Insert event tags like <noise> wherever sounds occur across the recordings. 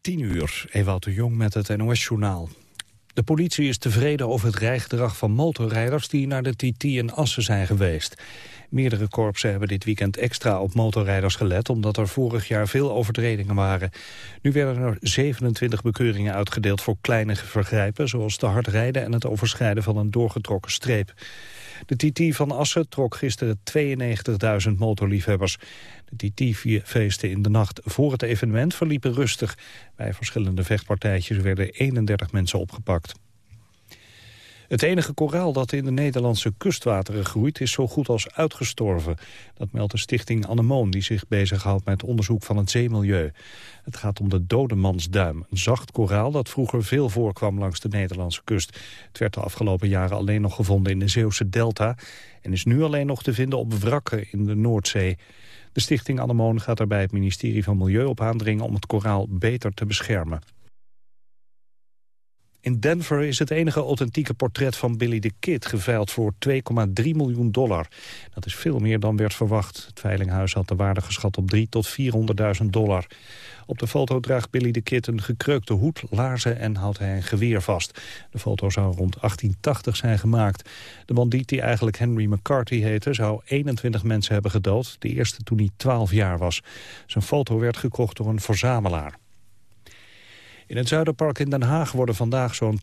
10 uur, Ewout de Jong met het NOS-journaal. De politie is tevreden over het rijgedrag van motorrijders... die naar de TT in Assen zijn geweest. Meerdere korpsen hebben dit weekend extra op motorrijders gelet... omdat er vorig jaar veel overtredingen waren. Nu werden er 27 bekeuringen uitgedeeld voor kleine vergrijpen... zoals te hard rijden en het overschrijden van een doorgetrokken streep. De TT van Assen trok gisteren 92.000 motorliefhebbers. De TT-feesten in de nacht voor het evenement verliepen rustig. Bij verschillende vechtpartijtjes werden 31 mensen opgepakt. Het enige koraal dat in de Nederlandse kustwateren groeit is zo goed als uitgestorven. Dat meldt de stichting Anemoon die zich bezighoudt met onderzoek van het zeemilieu. Het gaat om de dodemansduim, een zacht koraal dat vroeger veel voorkwam langs de Nederlandse kust. Het werd de afgelopen jaren alleen nog gevonden in de Zeeuwse delta en is nu alleen nog te vinden op wrakken in de Noordzee. De stichting Anemoon gaat daarbij het ministerie van Milieu op aandringen om het koraal beter te beschermen. In Denver is het enige authentieke portret van Billy the Kid geveild voor 2,3 miljoen dollar. Dat is veel meer dan werd verwacht. Het veilinghuis had de waarde geschat op 3 tot 400.000 dollar. Op de foto draagt Billy the Kid een gekreukte hoed, laarzen en houdt hij een geweer vast. De foto zou rond 1880 zijn gemaakt. De bandiet die eigenlijk Henry McCarthy heette zou 21 mensen hebben gedood. De eerste toen hij 12 jaar was. Zijn foto werd gekocht door een verzamelaar. In het Zuiderpark in Den Haag worden vandaag zo'n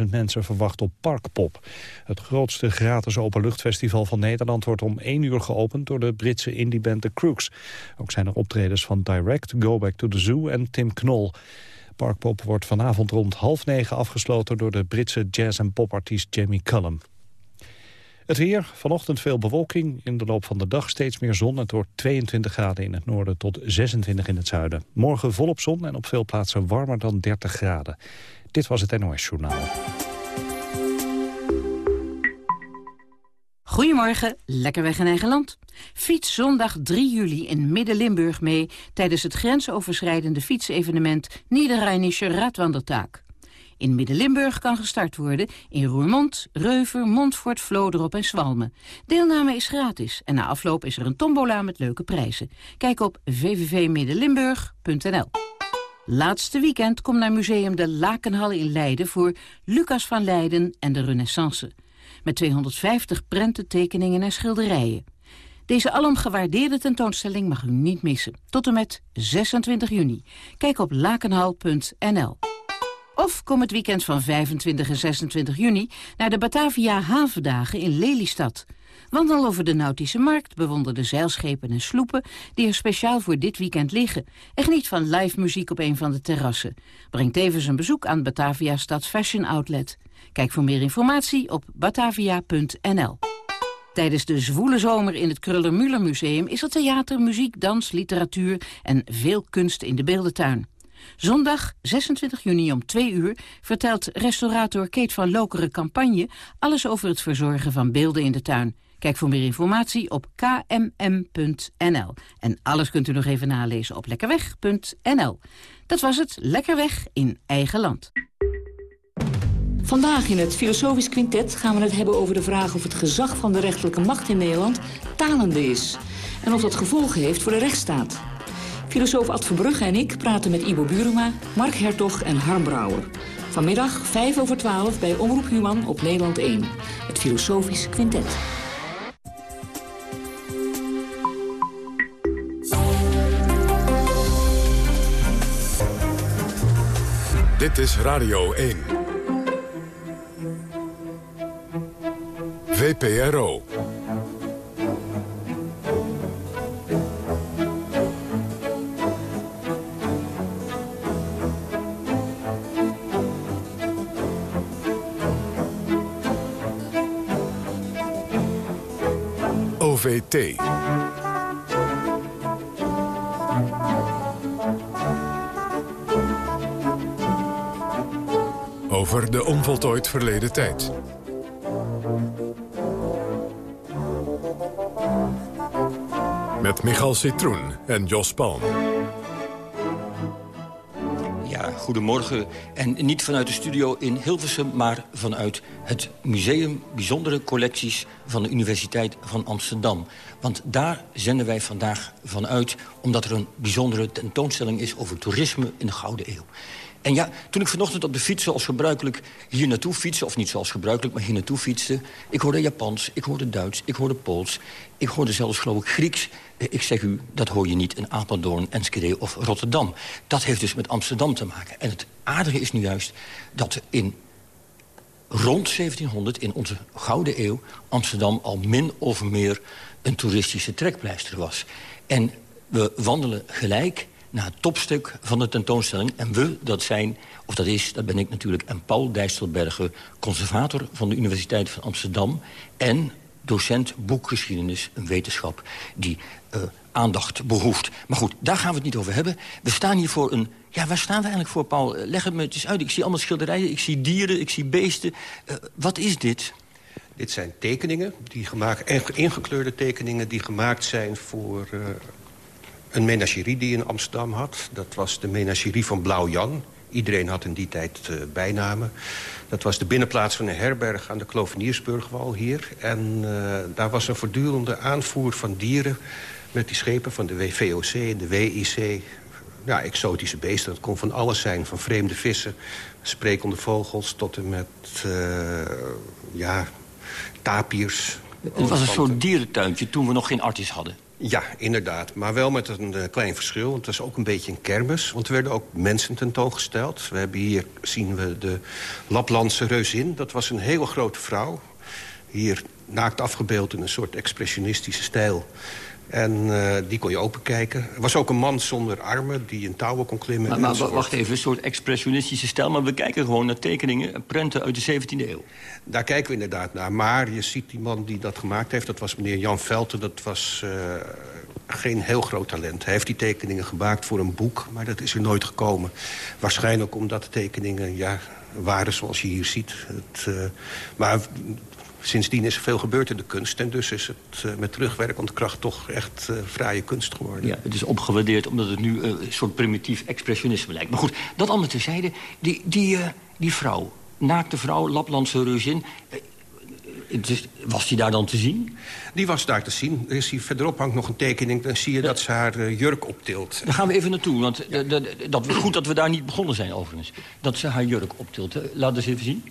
250.000 mensen verwacht op Parkpop. Het grootste gratis openluchtfestival van Nederland wordt om 1 uur geopend door de Britse indieband The Crooks. Ook zijn er optredens van Direct, Go Back to the Zoo en Tim Knol. Parkpop wordt vanavond rond half negen afgesloten door de Britse jazz- en popartiest Jamie Cullum. Het weer, vanochtend veel bewolking. In de loop van de dag steeds meer zon. Het wordt 22 graden in het noorden tot 26 in het zuiden. Morgen volop zon en op veel plaatsen warmer dan 30 graden. Dit was het NOS Journaal. Goedemorgen, lekker weg in eigen land. Fiets zondag 3 juli in Midden-Limburg mee... tijdens het grensoverschrijdende fietsevenement Niederrheinische Radwandertaak. In Midden-Limburg kan gestart worden in Roermond, Reuver, Montfort, Vloderop en Zwalmen. Deelname is gratis en na afloop is er een tombola met leuke prijzen. Kijk op www.middenlimburg.nl. Laatste weekend komt naar Museum de Lakenhal in Leiden voor Lucas van Leiden en de Renaissance. Met 250 prenten, tekeningen en schilderijen. Deze alom gewaardeerde tentoonstelling mag u niet missen. Tot en met 26 juni. Kijk op lakenhal.nl. Of kom het weekend van 25 en 26 juni naar de Batavia Havendagen in Lelystad. Wandel over de Nautische Markt, bewonder de zeilschepen en sloepen... die er speciaal voor dit weekend liggen. En geniet van live muziek op een van de terrassen. Breng tevens een bezoek aan Batavia Stad Fashion Outlet. Kijk voor meer informatie op batavia.nl. Tijdens de zwoele zomer in het Kruller-Müller Museum... is er theater, muziek, dans, literatuur en veel kunst in de beeldentuin. Zondag 26 juni om 2 uur vertelt restaurator Keet van Lokeren Campagne alles over het verzorgen van beelden in de tuin. Kijk voor meer informatie op kmm.nl. En alles kunt u nog even nalezen op lekkerweg.nl. Dat was het Lekkerweg in eigen land. Vandaag in het Filosofisch Quintet gaan we het hebben over de vraag of het gezag van de rechterlijke macht in Nederland talende is. En of dat gevolgen heeft voor de rechtsstaat. Filosoof Ad Verbrugge en ik praten met Ibo Buruma, Mark Hertog en Harm Brouwer. Vanmiddag 5 over 12 bij Omroep Human op Nederland 1. Het Filosofisch Quintet. Dit is Radio 1. VPRO. Over de onvoltooid verleden tijd. Met Michal Citroen en Jos Palm. Goedemorgen. En niet vanuit de studio in Hilversum, maar vanuit het museum Bijzondere Collecties van de Universiteit van Amsterdam. Want daar zenden wij vandaag vanuit, omdat er een bijzondere tentoonstelling is over toerisme in de Gouden Eeuw. En ja, toen ik vanochtend op de fiets zoals gebruikelijk hier naartoe fietste... of niet zoals gebruikelijk, maar hier naartoe fietste... ik hoorde Japans, ik hoorde Duits, ik hoorde Pools... ik hoorde zelfs, geloof ik, Grieks. Eh, ik zeg u, dat hoor je niet in Apeldoorn, Enschede of Rotterdam. Dat heeft dus met Amsterdam te maken. En het aardige is nu juist dat in rond 1700, in onze Gouden Eeuw... Amsterdam al min of meer een toeristische trekpleister was. En we wandelen gelijk naar het topstuk van de tentoonstelling. En we, dat zijn, of dat is, dat ben ik natuurlijk... en Paul Dijsselbergen, conservator van de Universiteit van Amsterdam... en docent boekgeschiedenis, een wetenschap die uh, aandacht behoeft. Maar goed, daar gaan we het niet over hebben. We staan hier voor een... Ja, waar staan we eigenlijk voor, Paul? Eh, leg het me eens uit. Ik zie allemaal schilderijen, ik zie dieren, ik zie beesten. Uh, wat is dit? Dit zijn tekeningen, die gemaakt, ingekleurde tekeningen... die gemaakt zijn voor een menagerie die in Amsterdam had. Dat was de menagerie van Blauw Jan. Iedereen had in die tijd uh, bijnamen. Dat was de binnenplaats van een herberg aan de Kloveniersburgwal hier. En uh, daar was een voortdurende aanvoer van dieren... met die schepen van de WVOC en de WIC. Ja, exotische beesten. Dat kon van alles zijn. Van vreemde vissen, sprekende vogels... tot en met, uh, ja, tapirs. Het was een soort dierentuintje toen we nog geen artis hadden. Ja, inderdaad. Maar wel met een uh, klein verschil. Want het is ook een beetje een kermis. Want er werden ook mensen tentoongesteld. We hebben hier, zien we, de Laplandse reuzin. Dat was een hele grote vrouw. Hier naakt afgebeeld in een soort expressionistische stijl. En uh, die kon je openkijken. Er was ook een man zonder armen die in touwen kon klimmen. Maar, maar wacht even, een soort expressionistische stijl. Maar we kijken gewoon naar tekeningen, prenten uit de 17e eeuw. Daar kijken we inderdaad naar. Maar je ziet die man die dat gemaakt heeft, dat was meneer Jan Velten. Dat was uh, geen heel groot talent. Hij heeft die tekeningen gemaakt voor een boek, maar dat is er nooit gekomen. Waarschijnlijk omdat de tekeningen ja, waren zoals je hier ziet. Het, uh, maar sindsdien is er veel gebeurd in de kunst. En dus is het uh, met terugwerkende kracht toch echt uh, fraaie kunst geworden. Ja, het is opgewaardeerd omdat het nu uh, een soort primitief expressionisme lijkt. Maar goed, dat allemaal terzijde. Die, die, die vrouw, naakte vrouw, Laplandse reuzin... was die daar dan te zien? Die was daar te zien. Er is hier verderop hangt nog een tekening. Dan zie je dat ze haar jurk optilt. Daar gaan we even naartoe. Want ja. dat, goed dat we daar niet begonnen zijn overigens. Dat ze haar jurk optilt. Laat eens even zien.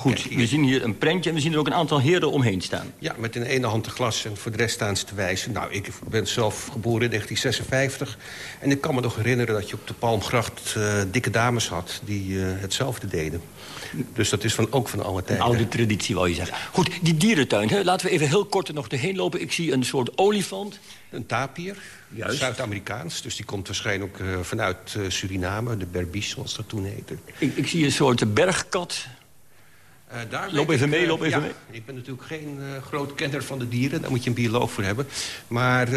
Goed, we zien hier een prentje en we zien er ook een aantal heren omheen staan. Ja, met in de ene hand een glas en voor de rest staan ze te wijzen. Nou, ik ben zelf geboren in 1956. En ik kan me nog herinneren dat je op de Palmgracht uh, dikke dames had... die uh, hetzelfde deden. Dus dat is van, ook van alle tijden. Een oude traditie, wou je zeggen. Goed, die dierentuin, hè? laten we even heel kort er nog doorheen lopen. Ik zie een soort olifant. Een tapir, Zuid-Amerikaans. Dus die komt waarschijnlijk ook uh, vanuit Suriname, de Berbice, zoals dat toen heette. Ik, ik zie een soort bergkat... Uh, daar loop even ik, mee, loop even ja, mee. Ik ben natuurlijk geen uh, groot kenner van de dieren. Daar moet je een bioloog voor hebben. Maar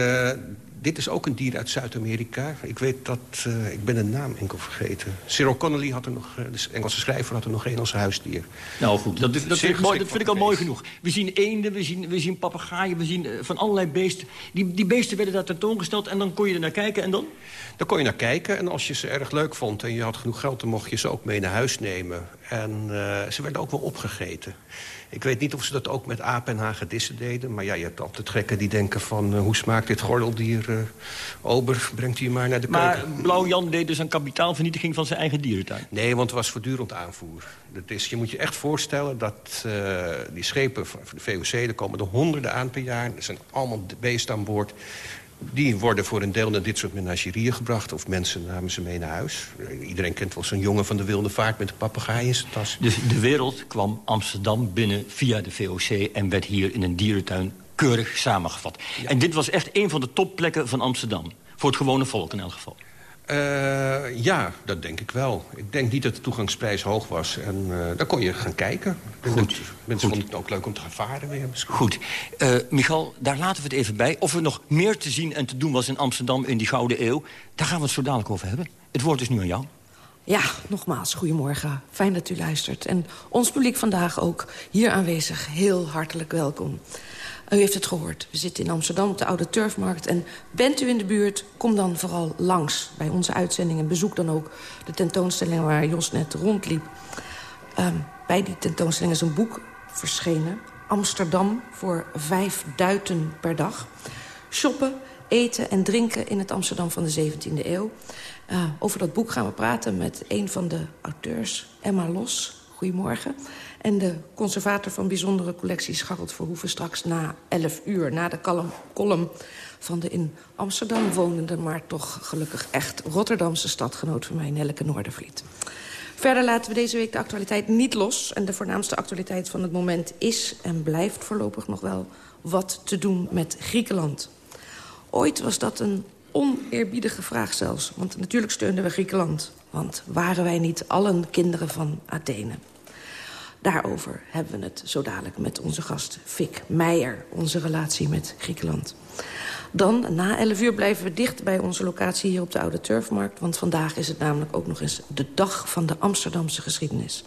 dit is ook een dier uit Zuid-Amerika. Ik weet dat... ik ben de naam enkel vergeten. Cyril Connolly had er nog... de Engelse schrijver had er nog één als huisdier. Nou goed, dat, dat, vind, ik, mooi, dat vind ik al mooi genoeg. We zien eenden, we zien, we zien papegaaien, we zien van allerlei beesten. Die, die beesten werden daar tentoongesteld en dan kon je er naar kijken en dan? Dan kon je naar kijken en als je ze erg leuk vond... en je had genoeg geld, dan mocht je ze ook mee naar huis nemen. En ze werden ook wel opgegeten. Ik weet niet of ze dat ook met apen en hagedissen deden. Maar ja, je hebt altijd gekken die denken van... Uh, hoe smaakt dit gordeldier? Uh, ober, brengt hij maar naar de maar keuken. Maar Blauw Jan deed dus een kapitaalvernietiging van zijn eigen dierentuin? Nee, want het was voortdurend aanvoer. Dat is, je moet je echt voorstellen dat die schepen van de VOC... er komen er honderden aan per jaar. Er zijn allemaal beesten aan boord die worden voor een deel naar dit soort menagerieën gebracht. Of mensen namen ze mee naar huis. Iedereen kent wel zo'n jongen van de wilde vaart met een papegaai in zijn tas. Dus de wereld kwam Amsterdam binnen via de VOC... en werd hier in een dierentuin keurig samengevat. Ja. En dit was echt een van de topplekken van Amsterdam. Voor het gewone volk in elk geval. Uh, ja, dat denk ik wel. Ik denk niet dat de toegangsprijs hoog was. En uh, daar kon je gaan kijken. Goed. Mensen vonden het ook leuk om te gaan varen weer. Misschien. Goed. Uh, Michal, daar laten we het even bij. Of er nog meer te zien en te doen was in Amsterdam in die Gouden Eeuw... daar gaan we het zo dadelijk over hebben. Het woord is nu aan jou. Ja, nogmaals, goedemorgen. Fijn dat u luistert. En ons publiek vandaag ook hier aanwezig heel hartelijk welkom. U heeft het gehoord. We zitten in Amsterdam op de Oude Turfmarkt. En bent u in de buurt, kom dan vooral langs bij onze uitzendingen. Bezoek dan ook de tentoonstelling waar Jos net rondliep. Um, bij die tentoonstelling is een boek verschenen. Amsterdam voor vijf duiten per dag. Shoppen, eten en drinken in het Amsterdam van de 17e eeuw. Uh, over dat boek gaan we praten met een van de auteurs, Emma Los. Goedemorgen. En de conservator van bijzondere collecties, Harold Verhoeven... straks na 11 uur, na de column van de in Amsterdam wonende... maar toch gelukkig echt Rotterdamse stadgenoot van mij, Nelleke Noordervliet. Verder laten we deze week de actualiteit niet los. En de voornaamste actualiteit van het moment is en blijft voorlopig nog wel... wat te doen met Griekenland. Ooit was dat een oneerbiedige vraag zelfs. Want natuurlijk steunden we Griekenland. Want waren wij niet allen kinderen van Athene? Daarover hebben we het zo dadelijk met onze gast Fik Meijer. Onze relatie met Griekenland. Dan, na 11 uur, blijven we dicht bij onze locatie hier op de Oude Turfmarkt. Want vandaag is het namelijk ook nog eens de dag van de Amsterdamse geschiedenis.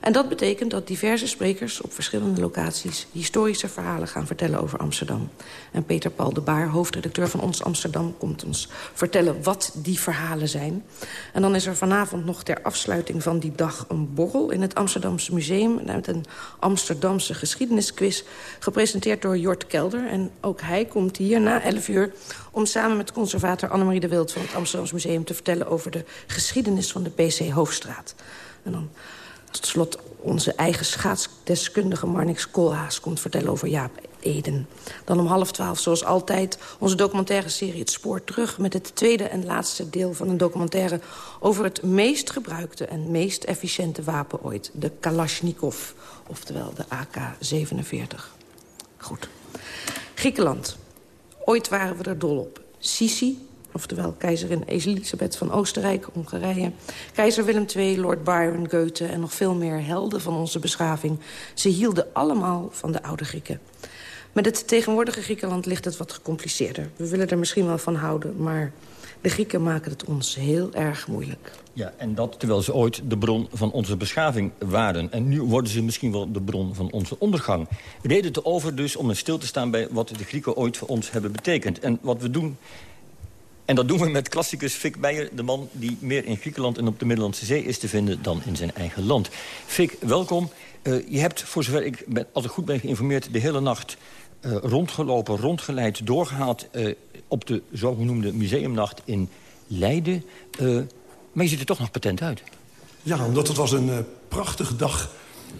En dat betekent dat diverse sprekers op verschillende locaties... historische verhalen gaan vertellen over Amsterdam. En Peter Paul de Baar, hoofdredacteur van Ons Amsterdam... komt ons vertellen wat die verhalen zijn. En dan is er vanavond nog ter afsluiting van die dag... een borrel in het Amsterdamse Museum... met een Amsterdamse geschiedenisquiz... gepresenteerd door Jort Kelder. En ook hij komt hier na 11 uur om samen met conservator Annemarie de Wild... van het Amsterdamse Museum te vertellen over de geschiedenis van de PC Hoofdstraat. En dan tot slot onze eigen schaatsdeskundige Marnix Koolhaas komt vertellen over Jaap Eden. Dan om half twaalf, zoals altijd, onze documentaire serie Het Spoor Terug... met het tweede en laatste deel van een documentaire... over het meest gebruikte en meest efficiënte wapen ooit. De Kalashnikov, oftewel de AK-47. Goed. Griekenland. Ooit waren we er dol op. Sisi, oftewel keizerin Elisabeth van Oostenrijk, Hongarije... keizer Willem II, Lord Byron, Goethe en nog veel meer helden van onze beschaving. Ze hielden allemaal van de oude Grieken. Met het tegenwoordige Griekenland ligt het wat gecompliceerder. We willen er misschien wel van houden, maar de Grieken maken het ons heel erg moeilijk. Ja, en dat terwijl ze ooit de bron van onze beschaving waren. En nu worden ze misschien wel de bron van onze ondergang. Reden te over dus om stil te staan bij wat de Grieken ooit voor ons hebben betekend. En wat we doen en dat doen we met klassicus Fik Beijer, de man die meer in Griekenland en op de Middellandse Zee is te vinden dan in zijn eigen land. Fik, welkom. Uh, je hebt, voor zover ik ben, als goed ben geïnformeerd, de hele nacht uh, rondgelopen, rondgeleid, doorgehaald uh, op de zogenoemde museumnacht in Leiden. maar je ziet er toch nog patent uit. Ja, omdat het was een prachtige dag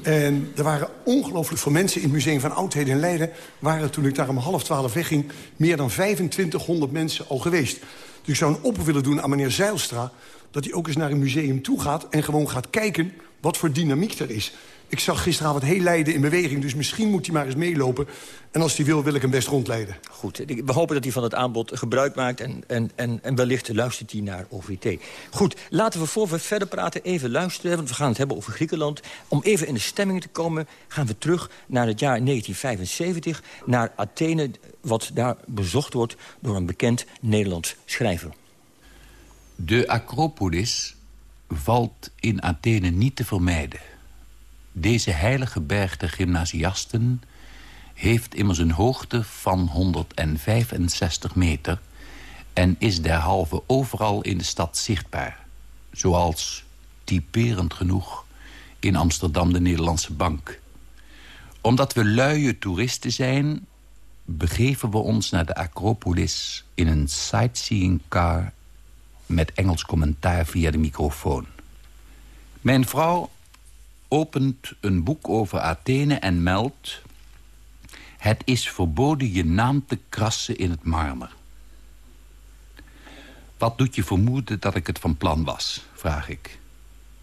en er waren ongelooflijk veel mensen in het Museum van Oudheden in Leiden... waren toen ik daar om half twaalf wegging... meer dan 2500 mensen al geweest. Dus ik zou een oproep willen doen aan meneer Zeilstra... dat hij ook eens naar een museum toe gaat en gewoon gaat kijken... wat voor dynamiek er is. Ik zag gisteravond heel Leiden in beweging, dus misschien moet hij maar eens meelopen. En als hij wil, wil ik hem best rondleiden. Goed, we hopen dat hij van het aanbod gebruik maakt... en, en, en, en wellicht luistert hij naar OVT. Goed, laten we voor we verder praten even luisteren... want we gaan het hebben over Griekenland. Om even in de stemming te komen, gaan we terug naar het jaar 1975... naar Athene, wat daar bezocht wordt door een bekend Nederlands schrijver. De Acropolis valt in Athene niet te vermijden... Deze heilige berg der gymnasiasten heeft immers een hoogte van 165 meter... en is derhalve overal in de stad zichtbaar. Zoals, typerend genoeg, in Amsterdam de Nederlandse Bank. Omdat we luie toeristen zijn... begeven we ons naar de Acropolis in een sightseeing car... met Engels commentaar via de microfoon. Mijn vrouw opent een boek over Athene en meldt... Het is verboden je naam te krassen in het marmer. Wat doet je vermoeden dat ik het van plan was, vraag ik.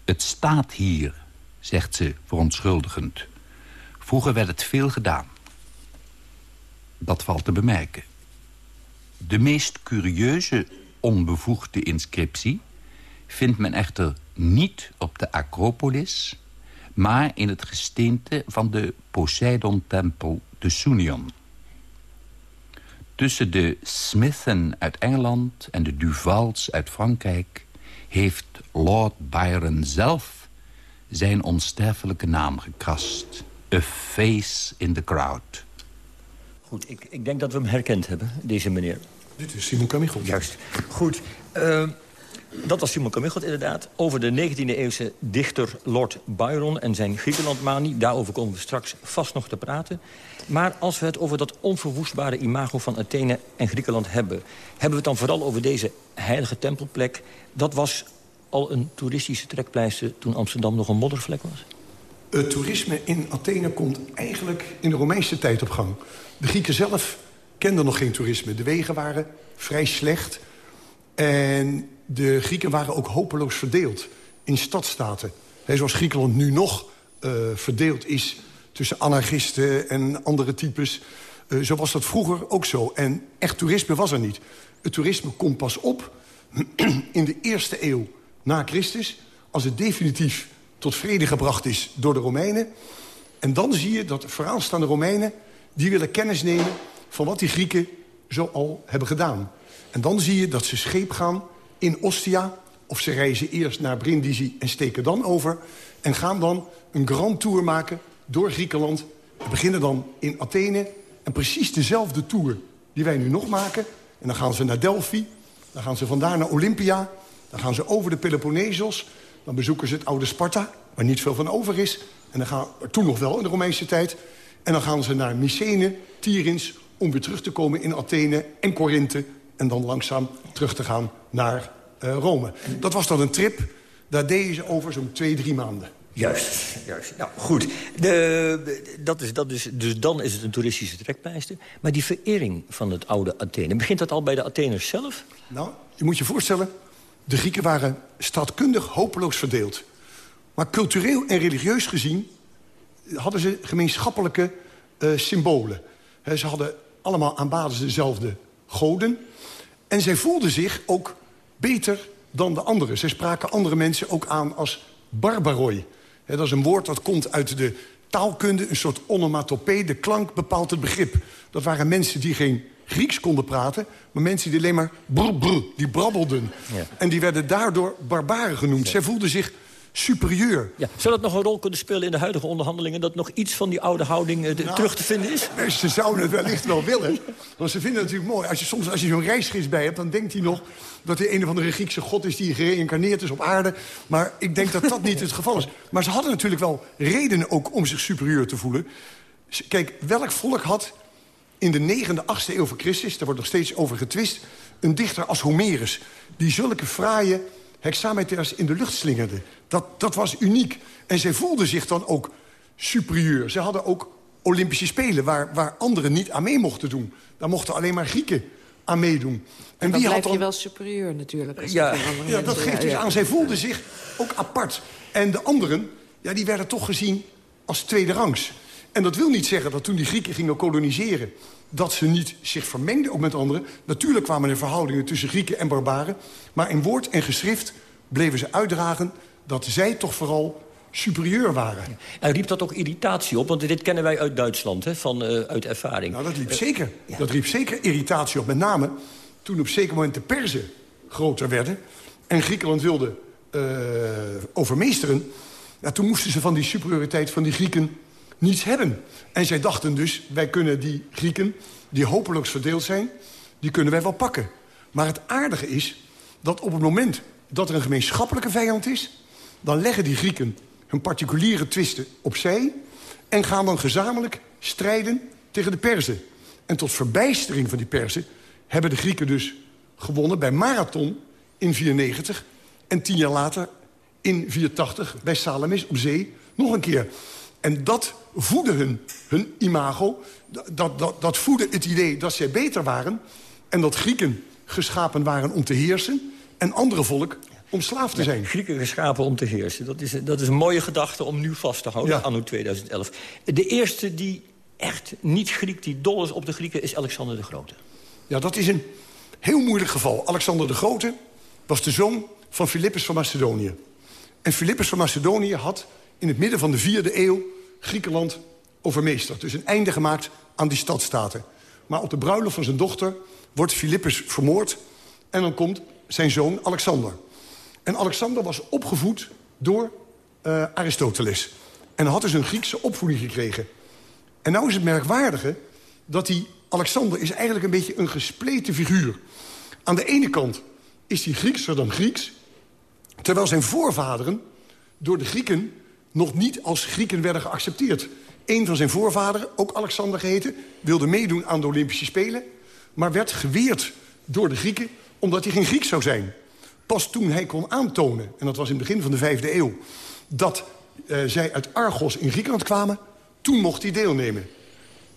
Het staat hier, zegt ze verontschuldigend. Vroeger werd het veel gedaan. Dat valt te bemerken. De meest curieuze onbevoegde inscriptie... vindt men echter niet op de Acropolis maar in het gesteente van de Poseidon-tempel te Sounion. Tussen de Smithen uit Engeland en de Duvals uit Frankrijk... heeft Lord Byron zelf zijn onsterfelijke naam gekrast. A face in the crowd. Goed, ik, ik denk dat we hem herkend hebben, deze meneer. Dit is Simon Kamichelt. Juist. Goed. Uh, dat was Simon Kamichelt inderdaad. Over de 19e-eeuwse dichter Lord Byron en zijn Griekenlandmanie. Daarover komen we straks vast nog te praten. Maar als we het over dat onverwoestbare imago van Athene en Griekenland hebben... hebben we het dan vooral over deze heilige tempelplek. Dat was al een toeristische trekpleister toen Amsterdam nog een moddervlek was? Het toerisme in Athene komt eigenlijk in de Romeinse tijd op gang. De Grieken zelf kenden nog geen toerisme. De wegen waren vrij slecht. En de Grieken waren ook hopeloos verdeeld in stadstaten. Zoals Griekenland nu nog uh, verdeeld is tussen anarchisten en andere types. Uh, zo was dat vroeger ook zo. En echt toerisme was er niet. Het toerisme komt pas op <clears throat> in de eerste eeuw na Christus... als het definitief tot vrede gebracht is door de Romeinen. En dan zie je dat vooraanstaande Romeinen... die willen kennis nemen van wat die Grieken zo al hebben gedaan. En dan zie je dat ze scheep gaan in Ostia... of ze reizen eerst naar Brindisi en steken dan over... en gaan dan een grand tour maken door Griekenland. We beginnen dan in Athene en precies dezelfde tour die wij nu nog maken. En dan gaan ze naar Delphi, dan gaan ze vandaar naar Olympia... dan gaan ze over de Peloponnesos, dan bezoeken ze het oude Sparta... waar niet veel van over is. En dan gaan toen nog wel in de Romeinse tijd. En dan gaan ze naar Mycene, Tyrins, om weer terug te komen in Athene en Korinthe... en dan langzaam terug te gaan naar uh, Rome. Dat was dan een trip, daar deden ze over zo'n twee, drie maanden. Juist, juist. Nou, goed. De, dat is, dat is, dus dan is het een toeristische trekpleister. Maar die verering van het oude Athene... begint dat al bij de Atheners zelf? Nou, je moet je voorstellen... de Grieken waren staatkundig hopeloos verdeeld. Maar cultureel en religieus gezien... hadden ze gemeenschappelijke uh, symbolen. He, ze hadden allemaal aanbaden dezelfde goden. En zij voelden zich ook beter dan de anderen. Zij spraken andere mensen ook aan als barbaroi. dat is een woord dat komt uit de taalkunde, een soort onomatopee. De klank bepaalt het begrip. Dat waren mensen die geen Grieks konden praten... maar mensen die alleen maar brr, brr, die brabbelden. Ja. En die werden daardoor barbaren genoemd. Ja. Zij voelden zich superieur. Ja. Zou dat nog een rol kunnen spelen in de huidige onderhandelingen... dat nog iets van die oude houding uh, nou, terug te vinden is? Ze zouden het wellicht wel willen. Want ze vinden het natuurlijk mooi. Als je soms als je zo'n reisgids bij hebt, dan denkt hij nog... dat hij een of andere Griekse god is die gereïncarneerd is op aarde. Maar ik denk dat dat niet het geval is. Maar ze hadden natuurlijk wel redenen ook om zich superieur te voelen. Kijk, welk volk had in de 9e, 8e eeuw voor Christus... daar wordt nog steeds over getwist... een dichter als Homerus... die zulke fraaie hexameters in de lucht slingerde. Dat, dat was uniek. En zij voelden zich dan ook superieur. Ze hadden ook Olympische Spelen waar, waar anderen niet aan mee mochten doen. Daar mochten alleen maar Grieken aan meedoen. En, dan wie had je wel superieur natuurlijk. Ja, ja dat geeft dus aan. Zij voelden zich ook apart. En de anderen, ja, die werden toch gezien als tweede rangs. En dat wil niet zeggen dat toen die Grieken gingen koloniseren... dat ze niet zich vermengden ook met anderen. Natuurlijk kwamen er verhoudingen tussen Grieken en barbaren. Maar in woord en geschrift bleven ze uitdragen... dat zij toch vooral superieur waren. En riep dat ook irritatie op? Want dit kennen wij uit Duitsland, hè, van, uh, uit ervaring. Nou, dat riep, zeker. dat riep zeker irritatie op. Met name toen op zeker moment de Perzen groter werden... en Griekenland wilde uh, overmeesteren... Ja, toen moesten ze van die superioriteit van die Grieken niets hebben. En zij dachten dus, wij kunnen die Grieken, die hopeloos verdeeld zijn... die kunnen wij wel pakken. Maar het aardige is dat op het moment dat er een gemeenschappelijke vijand is... dan leggen die Grieken hun particuliere twisten opzij... en gaan dan gezamenlijk strijden tegen de Perzen. En tot verbijstering van die Perzen hebben de Grieken dus gewonnen... bij Marathon in 94 en tien jaar later in 84 bij Salamis op zee nog een keer. En dat voedde hun, hun imago. Dat, dat, dat voedde het idee dat zij beter waren... en dat Grieken geschapen waren om te heersen... en andere volk om slaaf te zijn. Grieken geschapen om te heersen. Dat is, dat is een mooie gedachte om nu vast te houden, ja. anno 2011. De eerste die echt niet Griek, die dol is op de Grieken... is Alexander de Grote. Ja, dat is een heel moeilijk geval. Alexander de Grote was de zoon van Philippus van Macedonië. En Philippus van Macedonië had in het midden van de vierde eeuw... Griekenland overmeesterd. Dus een einde gemaakt aan die stadstaten. Maar op de bruiloft van zijn dochter wordt Philippus vermoord... en dan komt zijn zoon Alexander. En Alexander was opgevoed door uh, Aristoteles. En had dus een Griekse opvoeding gekregen. En nou is het merkwaardige dat hij Alexander is eigenlijk een beetje een gespleten figuur. Aan de ene kant is hij Griekser dan Grieks... terwijl zijn voorvaderen door de Grieken nog niet als Grieken werden geaccepteerd. Een van zijn voorvaderen, ook Alexander geheten... wilde meedoen aan de Olympische Spelen... maar werd geweerd door de Grieken omdat hij geen Griek zou zijn. Pas toen hij kon aantonen, en dat was in het begin van de vijfde eeuw... dat uh, zij uit Argos in Griekenland kwamen, toen mocht hij deelnemen.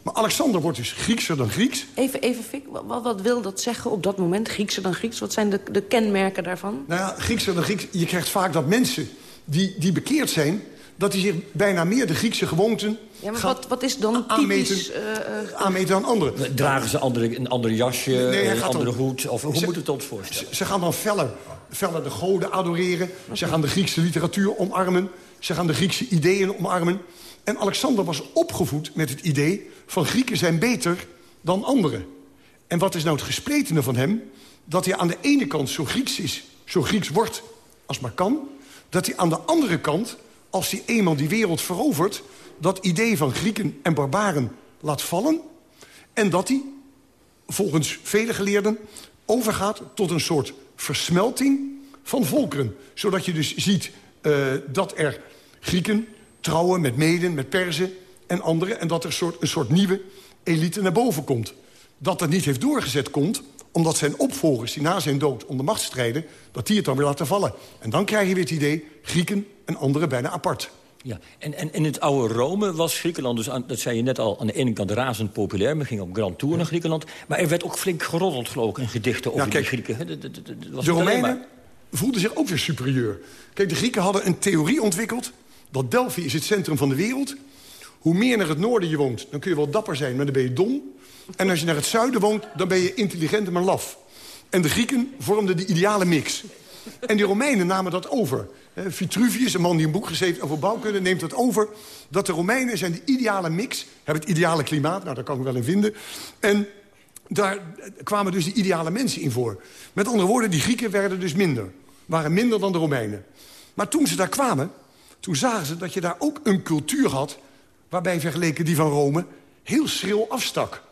Maar Alexander wordt dus Griekser dan Grieks. Even, even Fik, wat, wat, wil dat zeggen op dat moment, Griekser dan Grieks? Wat zijn de, de kenmerken daarvan? Nou ja, Griekser dan Grieks, je krijgt vaak dat mensen die, die bekeerd zijn... dat die zich bijna meer de Griekse gewoonten ja, maar wat, wat is dan typisch... Aanmeten, uh, aanmeten dan anderen. Dragen ze andere, een ander jasje, nee, een andere hoed? Of hoe ze, moet het ons voorstellen? Ze, gaan dan feller, feller de goden adoreren. Ze gaan de Griekse literatuur omarmen. Ze gaan de Griekse ideeën omarmen. En Alexander was opgevoed met het idee van Grieken zijn beter dan anderen. En wat is nou het gespletene van hem? Dat hij aan de ene kant zo Grieks is, zo Grieks wordt als maar kan. Dat hij aan de andere kant, als hij eenmaal die wereld verovert... dat idee van Grieken en barbaren laat vallen. En dat hij, volgens vele geleerden, overgaat tot een soort versmelting van volkeren. Zodat je dus ziet uh, dat er Grieken trouwen met Meden, met Perzen en anderen... en dat er soort, een soort nieuwe elite naar boven komt. Dat dat niet heeft doorgezet komt omdat zijn opvolgers die na zijn dood om de macht strijden... dat die het dan weer laten vallen. En dan krijg je weer het idee, Grieken en anderen bijna apart. Ja, en, en in het oude Rome was Griekenland, dus aan, dat zei je net al... aan de ene kant razend populair, men ging op Grand Tour naar Griekenland... maar er werd ook flink geroddeld, geloof ik, in gedichten over ja, kijk, die Grieken. De, de, de, de Romeinen voelden zich ook weer superieur. Kijk, de Grieken hadden een theorie ontwikkeld... dat Delphi is het centrum van de wereld. Hoe meer naar het noorden je woont, dan kun je wel dapper zijn... maar dan ben je dom. En als je naar het zuiden woont, dan ben je intelligent maar laf. En de Grieken vormden de ideale mix. En die Romeinen namen dat over. Vitruvius, een man die een boek geschreven over bouwkunde... neemt dat over dat de Romeinen zijn de ideale mix... hebben het ideale klimaat, nou daar kan ik wel in vinden... en daar kwamen dus die ideale mensen in voor. Met andere woorden, die Grieken werden dus minder. Waren minder dan de Romeinen. Maar toen ze daar kwamen, toen zagen ze dat je daar ook een cultuur had... waarbij vergeleken die van Rome heel schril afstak.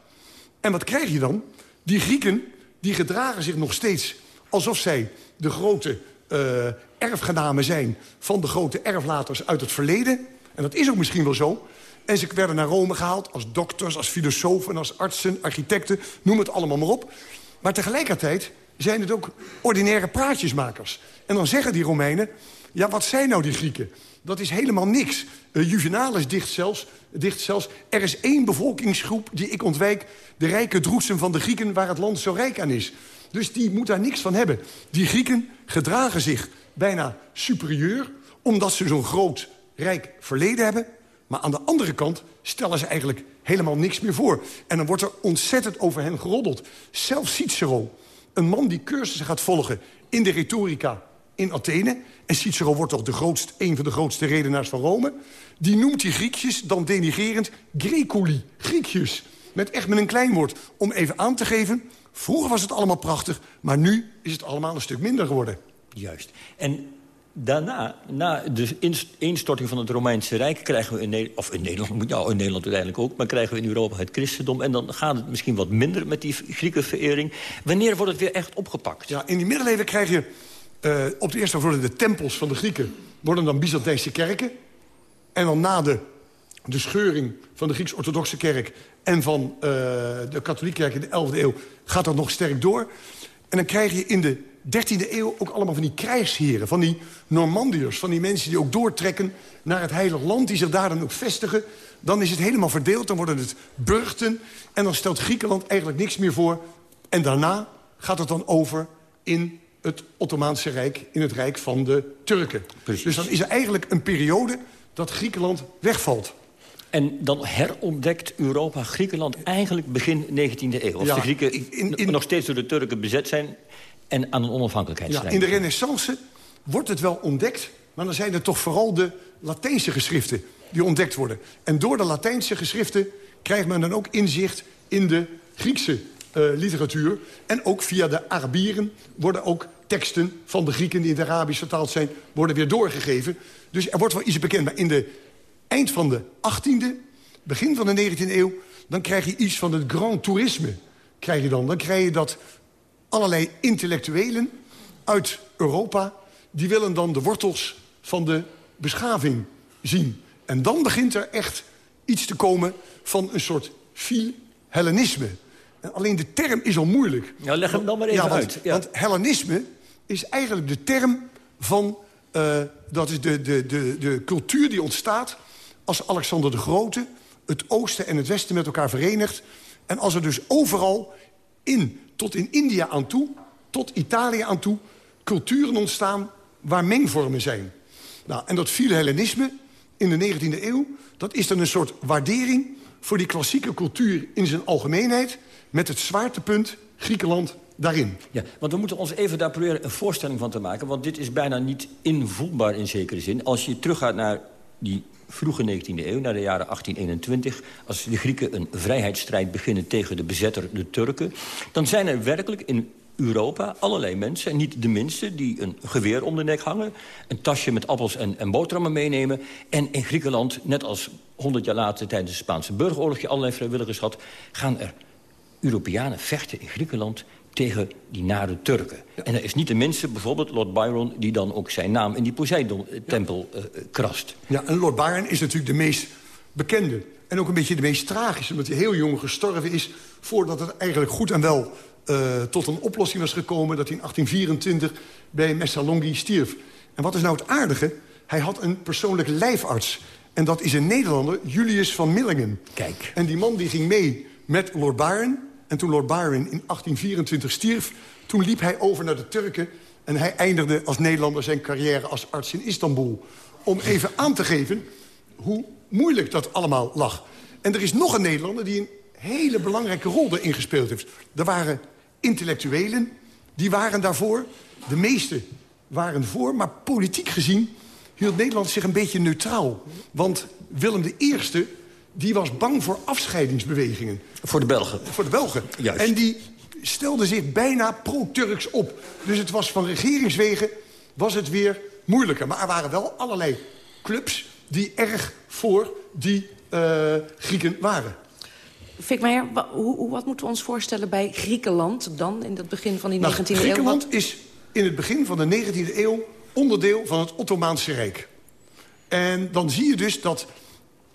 En wat krijg je dan? Die Grieken die gedragen zich nog steeds alsof zij de grote uh, erfgenamen zijn... van de grote erflaters uit het verleden. En dat is ook misschien wel zo. En ze werden naar Rome gehaald als dokters, als filosofen, als artsen, architecten. Noem het allemaal maar op. Maar tegelijkertijd zijn het ook ordinaire praatjesmakers. En dan zeggen die Romeinen... ja, wat zijn nou die Grieken? Dat is helemaal niks. Uh, Juvenalis dicht zelfs, dicht zelfs... er is één bevolkingsgroep die ik ontwijk... de rijke droetsen van de Grieken waar het land zo rijk aan is. Dus die moet daar niks van hebben. Die Grieken gedragen zich bijna superieur... omdat ze zo'n groot, rijk verleden hebben... Maar aan de andere kant stellen ze eigenlijk helemaal niks meer voor. En dan wordt er ontzettend over hen geroddeld. Zelfs Cicero, een man die cursussen gaat volgen in de retorica in Athene... en Cicero wordt toch de grootste, een van de grootste redenaars van Rome... die noemt die Griekjes dan denigerend Grecoli, Griekjes. Met echt met een klein woord, om even aan te geven... vroeger was het allemaal prachtig, maar nu is het allemaal een stuk minder geworden. Juist. En daarna, na de instorting van het Romeinse Rijk... krijgen we in Nederland, of in Nederland, nou, in Nederland uiteindelijk ook... maar krijgen we in Europa het christendom. En dan gaat het misschien wat minder met die Griekenverering. Wanneer wordt het weer echt opgepakt? Ja, in die middeleeuwen krijg je... Uh, op de eerste worden de tempels van de Grieken... worden dan Byzantijnse kerken. En dan na de, de scheuring van de Grieks-orthodoxe kerk... en van uh, de katholieke kerk in de 11e eeuw... gaat dat nog sterk door. En dan krijg je in de 13e eeuw ook allemaal van die krijgsheren... van die Normandiërs, van die mensen die ook doortrekken... naar het Heilig Land, die zich daar dan ook vestigen. Dan is het helemaal verdeeld, dan worden het burchten... en dan stelt Griekenland eigenlijk niks meer voor. En daarna gaat het dan over in het Ottomaanse Rijk... in het Rijk van de Turken. Precies. Dus dan is er eigenlijk een periode dat Griekenland wegvalt. En dan herontdekt Europa Griekenland eigenlijk begin 19e eeuw. Of de Grieken in, nog steeds door de Turken bezet zijn en aan een onafhankelijkheidsstrijd. Ja, in de renaissance wordt het wel ontdekt... maar dan zijn het toch vooral de Latijnse geschriften die ontdekt worden. En door de Latijnse geschriften krijgt men dan ook inzicht in de Griekse uh, literatuur. En ook via de Arabieren worden ook teksten van de Grieken... die in het Arabisch vertaald zijn, worden weer doorgegeven. Dus er wordt wel iets bekend. Maar in de eind van de 18e, begin van de 19e eeuw... dan krijg je iets van het grand toerisme. Krijg je dan. dan krijg je dat allerlei intellectuelen uit Europa... die willen dan de wortels van de beschaving zien. En dan begint er echt iets te komen van een soort Hellenisme. En alleen de term is al moeilijk. Ja, leg hem dan maar even want, uit. Ja. Want Hellenisme is eigenlijk de term van... Uh, dat is de, de, de, de cultuur die ontstaat als Alexander de Grote... het oosten en het westen met elkaar verenigt. En als er dus overal in, tot in India aan toe... tot Italië aan toe, culturen ontstaan waar mengvormen zijn. Nou, en dat Hellenisme in de 19e eeuw... dat is dan een soort waardering voor die klassieke cultuur in zijn algemeenheid... met het zwaartepunt Griekenland daarin. Ja, want we moeten ons even daar proberen een voorstelling van te maken... want dit is bijna niet invoelbaar in zekere zin. Als je teruggaat naar die vroege 19e eeuw, naar de jaren 1821... als de Grieken een vrijheidsstrijd beginnen tegen de bezetter, de Turken... dan zijn er werkelijk in Europa allerlei mensen, en niet de minste... die een geweer om de nek hangen, een tasje met appels en, en boterhammen meenemen... en in Griekenland, net als 100 jaar later tijdens de Spaanse burgeroorlog... je allerlei vrijwilligers had, gaan er Europeanen vechten in Griekenland tegen die nare Turken. En er is niet de minste, bijvoorbeeld Lord Byron... die dan ook zijn naam in die Poseidon-tempel ja. uh, krast. Ja, en Lord Byron is natuurlijk de meest bekende. En ook een beetje de meest tragische, omdat hij heel jong gestorven is... voordat het eigenlijk goed en wel uh, tot een oplossing was gekomen... dat hij in 1824 bij Messalongi stierf. En wat is nou het aardige? Hij had een persoonlijke lijfarts. En dat is een Nederlander, Julius van Millingen. Kijk. En die man die ging mee met Lord Byron. En toen Lord Byron in 1824 stierf... toen liep hij over naar de Turken... en hij eindigde als Nederlander zijn carrière als arts in Istanbul. Om even aan te geven hoe moeilijk dat allemaal lag. En er is nog een Nederlander die een hele belangrijke rol erin gespeeld heeft. Er waren intellectuelen, die waren daarvoor. De meeste waren voor, maar politiek gezien hield Nederland zich een beetje neutraal. Want Willem I die was bang voor afscheidingsbewegingen. Voor de Belgen? Voor de Belgen. Juist. En die stelde zich bijna pro-Turks op. Dus het was van regeringswegen was het weer moeilijker. Maar er waren wel allerlei clubs die erg voor die uh, Grieken waren. Fik Meijer, hoe, wat moeten we ons voorstellen bij Griekenland dan... in het begin van die 19e nou, eeuw? Griekenland is in het begin van de 19e eeuw onderdeel van het Ottomaanse Rijk. En dan zie je dus dat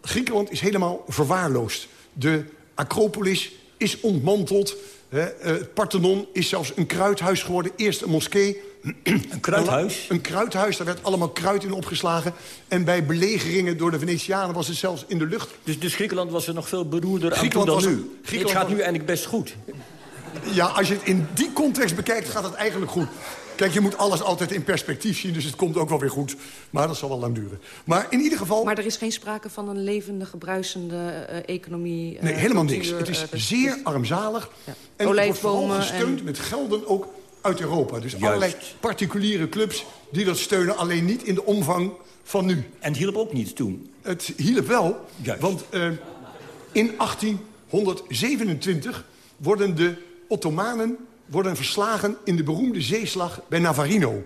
Griekenland is helemaal verwaarloosd. De Acropolis is ontmanteld. Het Parthenon is zelfs een kruidhuis geworden. Eerst een moskee. Een kruidhuis? Een kruidhuis, daar werd allemaal kruid in opgeslagen. En bij belegeringen door de Venetianen was het zelfs in de lucht. Dus, dus Griekenland was er nog veel beroerder aan toe dan nu? Het gaat nu eigenlijk best goed. Ja, als je het in die context bekijkt, gaat het eigenlijk goed. Kijk, je moet alles altijd in perspectief zien, dus het komt ook wel weer goed. Maar dat zal wel lang duren. Maar in ieder geval... Maar er is geen sprake van een levendige, bruisende uh, economie? Uh, nee, helemaal niks. Het is uh, zeer armzalig. Ja. En het wordt vooral gesteund en... met gelden ook uit Europa. Dus Juist. allerlei particuliere clubs die dat steunen... alleen niet in de omvang van nu. En het hielp ook niet toen? Het hielp wel, Juist. want in 1827 worden de Ottomanen worden verslagen in de beroemde zeeslag bij Navarino.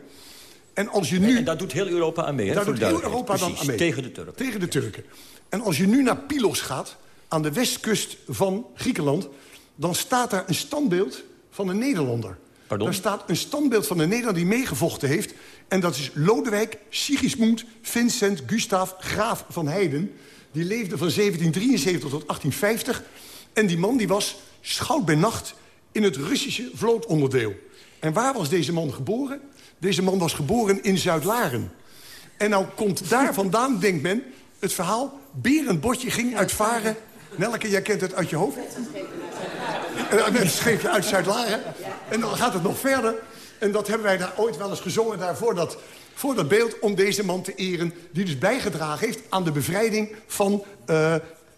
En, als je nu, en daar doet heel Europa aan mee, hè? Daar doet heel Europa dan aan mee. Tegen de Turken. Tegen de Turken. En als je nu naar Pylos gaat, aan de westkust van Griekenland... dan staat daar een standbeeld van een Nederlander. Pardon? Daar staat een standbeeld van een Nederlander die meegevochten heeft. En dat is Lodewijk Sigismund Vincent Gustav Graaf van Heiden. Die leefde van 1773 tot 1850. En die man die was schout bij nacht in het Russische vlootonderdeel. En waar was deze man geboren? Deze man was geboren in Zuid-Laren. En nou komt daar vandaan, denkt men, het verhaal... Berend Botje ging uitvaren... Nelke, jij kent het uit je hoofd? Met een scheepje uit Zuid-Laren. En dan gaat het nog verder. En dat hebben wij daar ooit wel eens gezongen daarvoor dat, voor dat beeld... om deze man te eren, die dus bijgedragen heeft... aan de bevrijding van uh,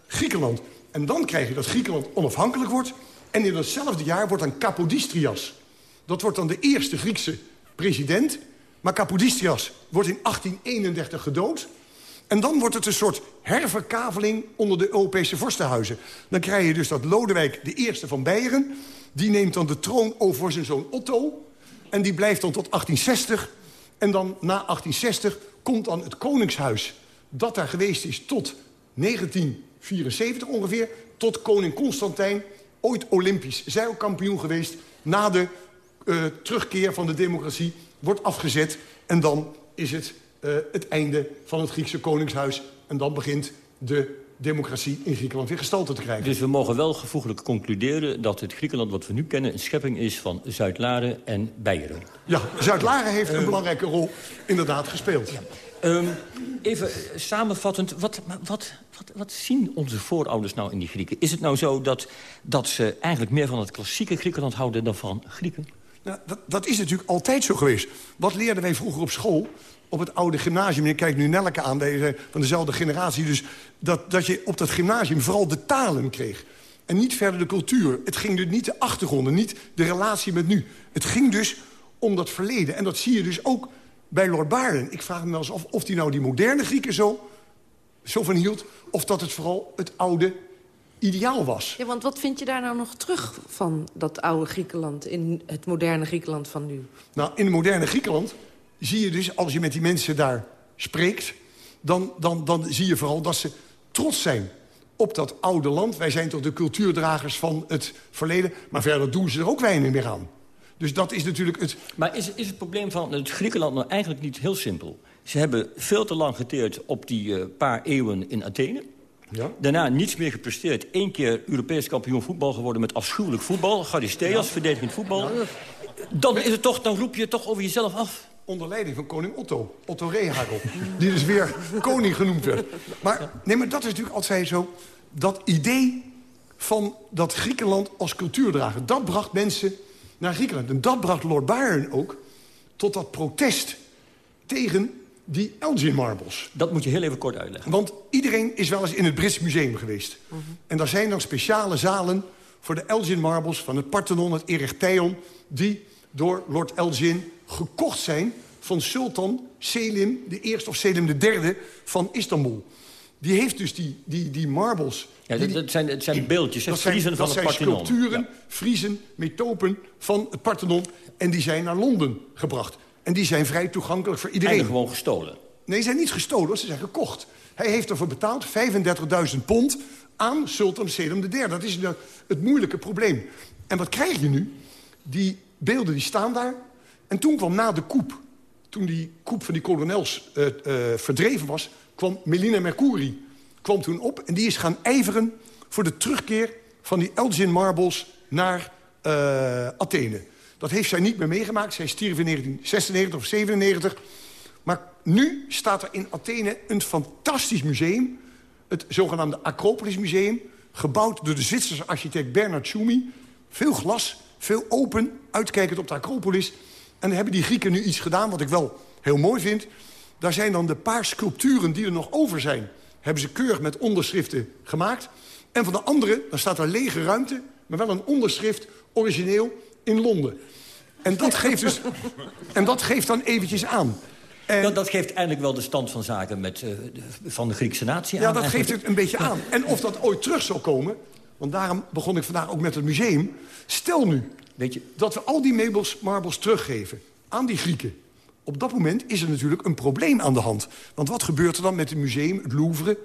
Griekenland. En dan krijg je dat Griekenland onafhankelijk wordt... En in datzelfde jaar wordt dan Kapodistrias. Dat wordt dan de eerste Griekse president. Maar Kapodistrias wordt in 1831 gedood. En dan wordt het een soort herverkaveling onder de Europese vorstenhuizen. Dan krijg je dus dat Lodewijk de eerste van Beieren... die neemt dan de troon over voor zijn zoon Otto... en die blijft dan tot 1860. En dan na 1860 komt dan het Koningshuis... dat daar geweest is tot 1974 ongeveer tot koning Constantijn... ooit Olympisch. Zeilkampioen geweest... na de uh, terugkeer van de democratie wordt afgezet... en dan is het uh, het einde van het Griekse koningshuis... en dan begint de democratie in Griekenland weer gestalte te krijgen. Dus we mogen wel gevoeglijk concluderen dat het Griekenland wat we nu kennen... een schepping is van Zuid-Laren en Beieren. Ja, Zuid-Laren heeft een uh, belangrijke rol inderdaad gespeeld. Ja. Um, even samenvattend, wat, wat, wat, wat, zien onze voorouders nou in die Grieken? Is het nou zo dat, dat ze eigenlijk meer van het klassieke Griekenland houden dan van Grieken? Nou, dat, dat, is natuurlijk altijd zo geweest. Wat leerden wij vroeger op school? Op het oude gymnasium. En ik kijk nu Nelleke aan, deze, van dezelfde generatie. Dus dat, dat je op dat gymnasium vooral de talen kreeg. En niet verder de cultuur. Het ging dus niet de achtergronden, niet de relatie met nu. Het ging dus om dat verleden. En dat zie je dus ook bij Lord Byron. Ik vraag me wel eens af of hij nou die moderne Grieken zo, zo van hield... of dat het vooral het oude ideaal was. Ja, want wat vind je daar nou nog terug van dat oude Griekenland... in het moderne Griekenland van nu? Nou, in het moderne Griekenland zie je dus, als je met die mensen daar spreekt... dan, dan, dan zie je vooral dat ze trots zijn op dat oude land. Wij zijn toch de cultuurdragers van het verleden. Maar verder doen ze er ook weinig meer aan. Dus dat is natuurlijk het... Maar is, is het probleem van het Griekenland nou eigenlijk niet heel simpel? Ze hebben veel te lang geteerd op die uh, paar eeuwen in Athene. Ja? Daarna niets meer gepresteerd. Eén keer Europees kampioen voetbal geworden met afschuwelijk voetbal. Charisteas, ja. verdedigend voetbal. Dan, is het toch, dan roep je het toch over jezelf af. Onder leiding van koning Otto. Otto Rehagel. die dus weer koning genoemd werd. Maar, nee, maar dat is natuurlijk altijd zo. Dat idee van dat Griekenland als cultuurdrager. Dat bracht mensen naar Griekenland. En dat bracht Lord Byron ook tot dat protest tegen die Elgin Marbles. Dat moet je heel even kort uitleggen. Want iedereen is wel eens in het Brits Museum geweest. En daar zijn dan speciale zalen voor de Elgin Marbles... van het Parthenon, het Erechtheion... die door Lord Elgin gekocht zijn van Sultan Selim de eerste of Selim de derde van Istanbul. Die heeft dus die, die, die marbles... Ja, dat, dat zijn, het zijn beeldjes, het friezen van het Parthenon. Dat sculpturen, ja. friezen, metopen van het Parthenon. En die zijn naar Londen gebracht. En die zijn vrij toegankelijk voor iedereen. En gewoon gestolen? Nee, ze zijn niet gestolen, ze zijn gekocht. Hij heeft ervoor betaald 35.000 pond aan Sultan Selim III. Dat is het moeilijke probleem. En wat krijg je nu? Die beelden die staan daar. En toen kwam na de koep, toen die koep van die kolonels uh, uh, verdreven was... kwam Melina Mercouri kwam toen op. En die is gaan ijveren voor de terugkeer van die Elgin Marbles naar uh, Athene. Dat heeft zij niet meer meegemaakt. Zij stierf in 1996 of 97. Maar nu staat er in Athene een fantastisch museum. Het zogenaamde Acropolis Museum. Gebouwd door de Zwitserse architect Bernard Schumi. Veel glas, veel open, uitkijkend op de Acropolis. En dan hebben die Grieken nu iets gedaan wat ik wel heel mooi vind. Daar zijn dan de paar sculpturen die er nog over zijn... hebben ze keurig met onderschriften gemaakt. En van de andere, daar staat er lege ruimte... maar wel een onderschrift, origineel, in Londen. En dat <laughs> geeft, dus, en dat geeft dan eventjes aan. En, dat, dat, geeft eigenlijk wel de stand van zaken met, uh, de, van de Griekse natie ja, aan. Ja, dat geeft het een beetje aan. En of dat ooit terug zal komen... want daarom begon ik vandaag ook met het museum. Stel nu Weet je, dat we al die meubels, marbles teruggeven aan die Grieken. Op dat moment is er natuurlijk een probleem aan de hand. Want wat gebeurt er dan met het museum, het Louvre...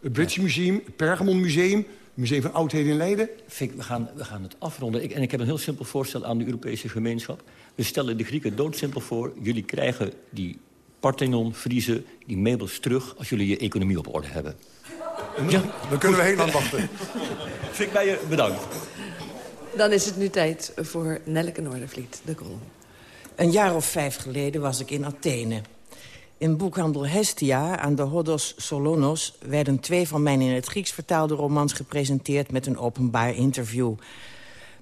het British. Museum, het Pergamon Museum... Het Museum van Oudheden in Leiden? Fink, we gaan, we gaan het afronden. Ik, en ik heb een heel simpel voorstel aan de Europese gemeenschap. We stellen de Grieken doodsimpel voor. Jullie krijgen die Parthenon, Friese, die meubels terug... als jullie je economie op orde hebben. Ja. Dan kunnen we heel lang wachten. Fink je bedankt. Dan is het nu tijd voor Nelleke Noordervliet, de kolom. Een jaar of vijf geleden was ik in Athene. In boekhandel Hestia aan de Hodos Solonos... werden twee van mijn in het Grieks vertaalde romans gepresenteerd... met een openbaar interview.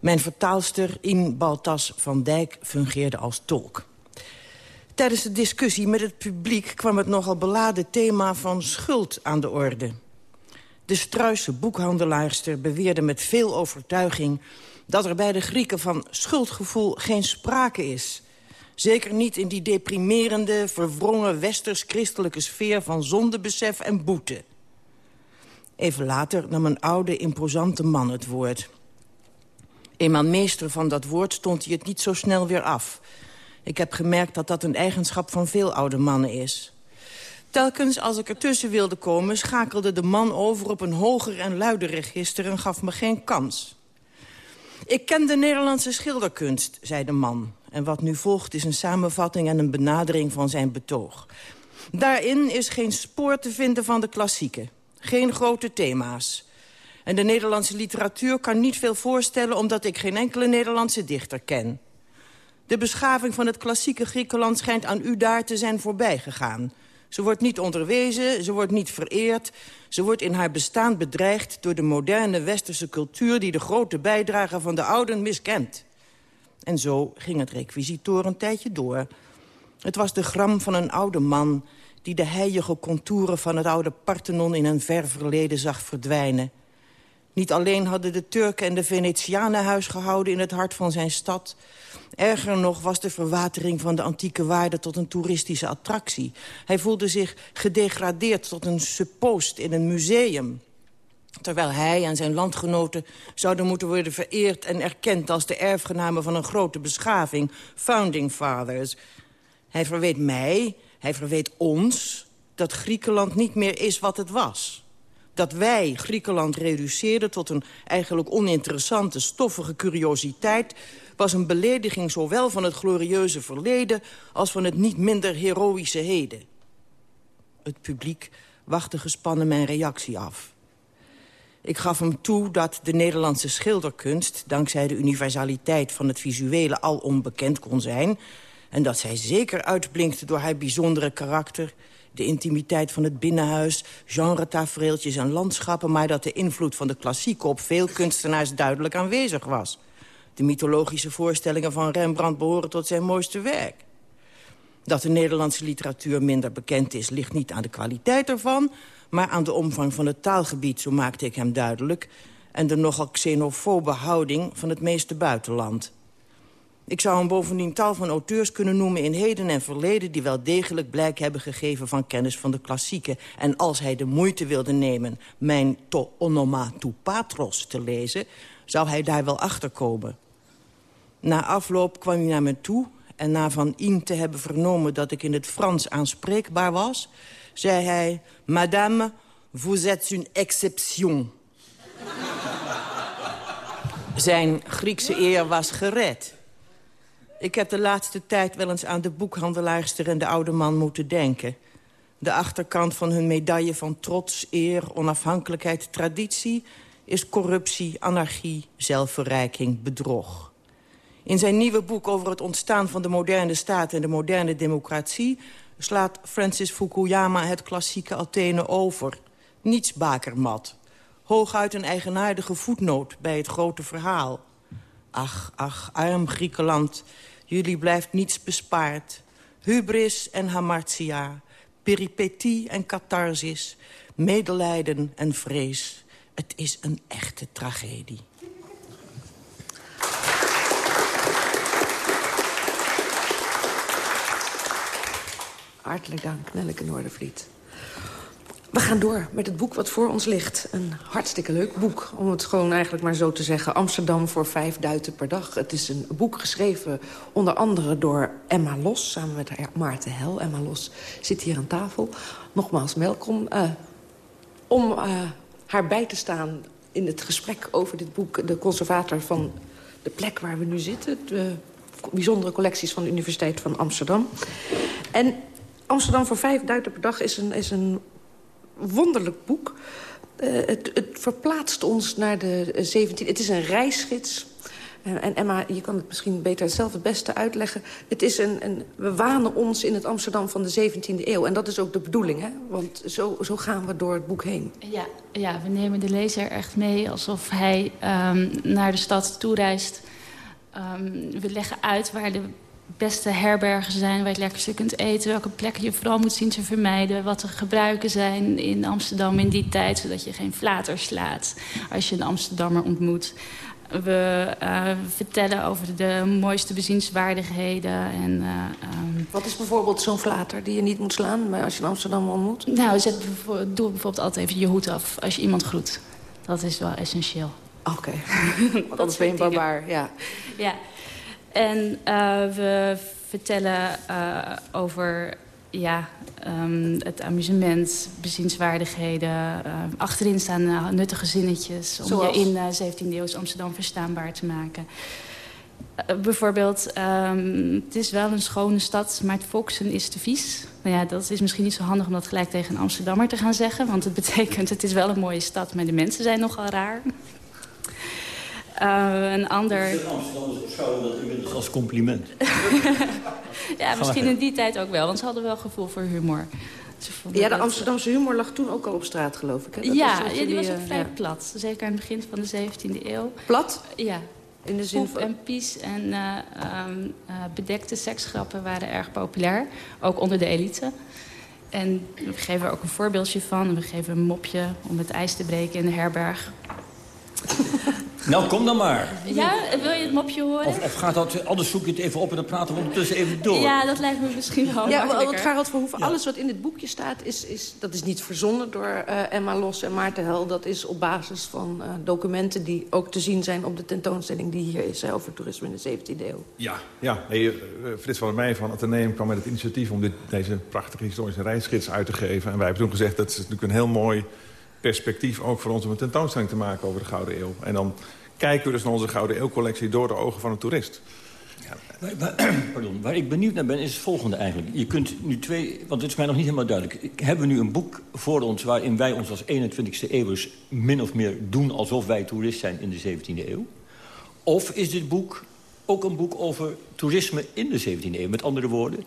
Mijn vertaalster In Baltas van Dijk fungeerde als tolk. Tijdens de discussie met het publiek kwam het nogal beladen thema van schuld aan de orde. De struise boekhandelaarster beweerde met veel overtuiging... dat er bij de Grieken van schuldgevoel geen sprake is... Zeker niet in die deprimerende, verwrongen westers-christelijke sfeer van zondebesef en boete. Even later nam een oude, imposante man het woord. Eenmaal meester van dat woord stond hij het niet zo snel weer af. Ik heb gemerkt dat dat een eigenschap van veel oude mannen is. Telkens als ik ertussen wilde komen... schakelde de man over op een hoger en luider register... en gaf me geen kans. Ik ken de Nederlandse schilderkunst, zei de man. En wat nu volgt is een samenvatting en een benadering van zijn betoog. Daarin is geen spoor te vinden van de klassieken. Geen grote thema's. En de Nederlandse literatuur kan niet veel voorstellen... omdat ik geen enkele Nederlandse dichter ken. De beschaving van het klassieke Griekenland schijnt aan u daar te zijn voorbijgegaan. Ze wordt niet onderwezen, ze wordt niet vereerd. Ze wordt in haar bestaan bedreigd door de moderne westerse cultuur... die de grote bijdrage van de ouden miskent. En zo ging het requisitoor een tijdje door. Het was de gram van een oude man... die de heilige contouren van het oude Parthenon in een ver verleden zag verdwijnen. Niet alleen hadden de Turken en de Venetianen huis gehouden in het hart van zijn stad... Erger nog was de verwatering van de antieke waarde tot een toeristische attractie. Hij voelde zich gedegradeerd tot een suppost in een museum. Terwijl hij en zijn landgenoten zouden moeten worden vereerd en erkend... als de erfgenamen van een grote beschaving, founding fathers. Hij verweet mij, hij verweet ons, dat Griekenland niet meer is wat het was dat wij Griekenland reduceerden tot een eigenlijk oninteressante, stoffige curiositeit was een belediging zowel van het glorieuze verleden... als van het niet minder heroïsche heden. Het publiek wachtte gespannen mijn reactie af. Ik gaf hem toe dat de Nederlandse schilderkunst... dankzij de universaliteit van het visuele al onbekend kon zijn... en dat zij zeker uitblinkte door haar bijzondere karakter... de intimiteit van het binnenhuis, genre-tafereeltjes en landschappen... maar dat de invloed van de klassieke op veel kunstenaars duidelijk aanwezig was. De mythologische voorstellingen van Rembrandt behoren tot zijn mooiste werk. Dat de Nederlandse literatuur minder bekend is... ligt niet aan de kwaliteit ervan... maar aan de omvang van het taalgebied, zo maakte ik hem duidelijk... en de nogal xenofobe houding van het meeste buitenland. Ik zou hem bovendien tal van auteurs kunnen noemen in heden en verleden... die wel degelijk blijk hebben gegeven van kennis van de klassieken. En als hij de moeite wilde nemen mijn to onomatu patros te lezen... zou hij daar wel achter komen. Na afloop kwam hij naar me toe en na van Ien te hebben vernomen dat ik in het Frans aanspreekbaar was... zei hij, Madame, vous êtes une exception. <laughs> Zijn Griekse eer was gered. Ik heb de laatste tijd wel eens aan de boekhandelaarster en de oude man moeten denken. De achterkant van hun medaille van trots, eer, onafhankelijkheid, traditie... is corruptie, anarchie, zelfverrijking, bedrog. In zijn nieuwe boek over het ontstaan van de moderne staat en de moderne democratie... slaat Francis Fukuyama het klassieke Athene over. Niets bakermat. Hooguit een eigenaardige voetnoot bij het grote verhaal. Ach, ach, arm Griekenland, jullie blijft niets bespaard. Hubris en hamartia, peripetie en catharsis, medelijden en vrees. Het is een echte tragedie. Hartelijk dank, Nelleke Noordervliet. We gaan door met het boek wat voor ons ligt. Een hartstikke leuk boek, om het gewoon eigenlijk maar zo te zeggen. Amsterdam voor vijf duiten per dag. Het is een boek geschreven onder andere door Emma Los... samen met Maarten Hel. Emma Los zit hier aan tafel. Nogmaals welkom. Uh, om uh, haar bij te staan in het gesprek over dit boek... de conservator van de plek waar we nu zitten... de bijzondere collecties van de Universiteit van Amsterdam. En Amsterdam voor vijf duiten per dag is een, is een wonderlijk boek. Uh, het, het, verplaatst ons naar de 17... Het is een reisgids. Uh, en Emma, je kan het misschien beter zelf het beste uitleggen. Het is een, een, we wanen ons in het Amsterdam van de 17e eeuw. En dat is ook de bedoeling, hè? Want zo, zo gaan we door het boek heen. Ja, ja, we nemen de lezer echt mee alsof hij um, naar de stad toereist. Um, we leggen uit waar de beste herbergen zijn... waar je het lekkerste kunt eten, welke plekken je vooral moet zien te vermijden... wat de gebruiken zijn in Amsterdam in die tijd... zodat je geen flater slaat als je een Amsterdammer ontmoet. We uh, vertellen over de mooiste bezienswaardigheden. En, uh, um... Wat is bijvoorbeeld zo'n flater die je niet moet slaan als je in Amsterdam ontmoet? Nou, zet, doe bijvoorbeeld altijd even je hoed af als je iemand groet. Dat is wel essentieel. Oké, okay. <laughs> want anders ben je een barbaar. Ja. ja. En uh, we vertellen uh, over ja, um, het amusement, bezienswaardigheden. Uh, achterin staan uh, nuttige zinnetjes om Zoals? je in uh, 17e eeuws Amsterdam verstaanbaar te maken. bijvoorbeeld, um, het is wel een schone stad, maar het Volksen is te vies. Nou ja, dat is misschien niet zo handig om dat gelijk tegen een Amsterdammer te gaan zeggen. Want het betekent, het is wel een mooie stad, maar de mensen zijn nogal raar. Uh, een ander... Amsterdammers beschouwen dat inmiddels als compliment. <laughs> ja, misschien in die tijd ook wel, want ze hadden wel gevoel voor humor. Ja, de Amsterdamse humor lag toen ook al op straat, geloof ik. Hè? Dat ja, ja, die was ook vrij ja. plat. Zeker aan het begin van de 17e eeuw. Plat? Ja. In de zin Poep van... en pies en uh, um, uh, bedekte seksgrappen waren erg populair. Ook onder de elite. En we geven er ook een voorbeeldje van. We geven een mopje om het ijs te breken in de herberg. Nou, kom dan maar. Ja, wil je het mopje horen? Of, of gaat dat, anders zoek je het even op en dan praten we ondertussen even door. Ja, dat lijkt me misschien wel Ja, want Gerald Verhoeven, ja. alles wat in dit boekje staat... Is, is, dat is niet verzonnen door uh, Emma Los en Maarten Hel. Dat is op basis van uh, documenten die ook te zien zijn... op de tentoonstelling die hier is over toerisme in de 17e eeuw. Ja, ja. Nee, uh, Frits van der Meij van Atheneum kwam met het initiatief... om dit, deze prachtige historische reisgids uit te geven. En wij hebben toen gezegd, dat is natuurlijk een heel mooi perspectief ook voor ons om een tentoonstelling te maken over de Gouden Eeuw. En dan kijken we dus naar onze Gouden Eeuw-collectie door de ogen van een toerist. Ja. Waar, <clears throat> pardon, waar ik benieuwd naar ben is het volgende eigenlijk. Je kunt nu twee, want het is mij nog niet helemaal duidelijk. Hebben we nu een boek voor ons waarin wij ons als 21ste eeuwers... min of meer doen alsof wij toerist zijn in de 17e eeuw? Of is dit boek ook een boek over toerisme in de 17e eeuw? Met andere woorden,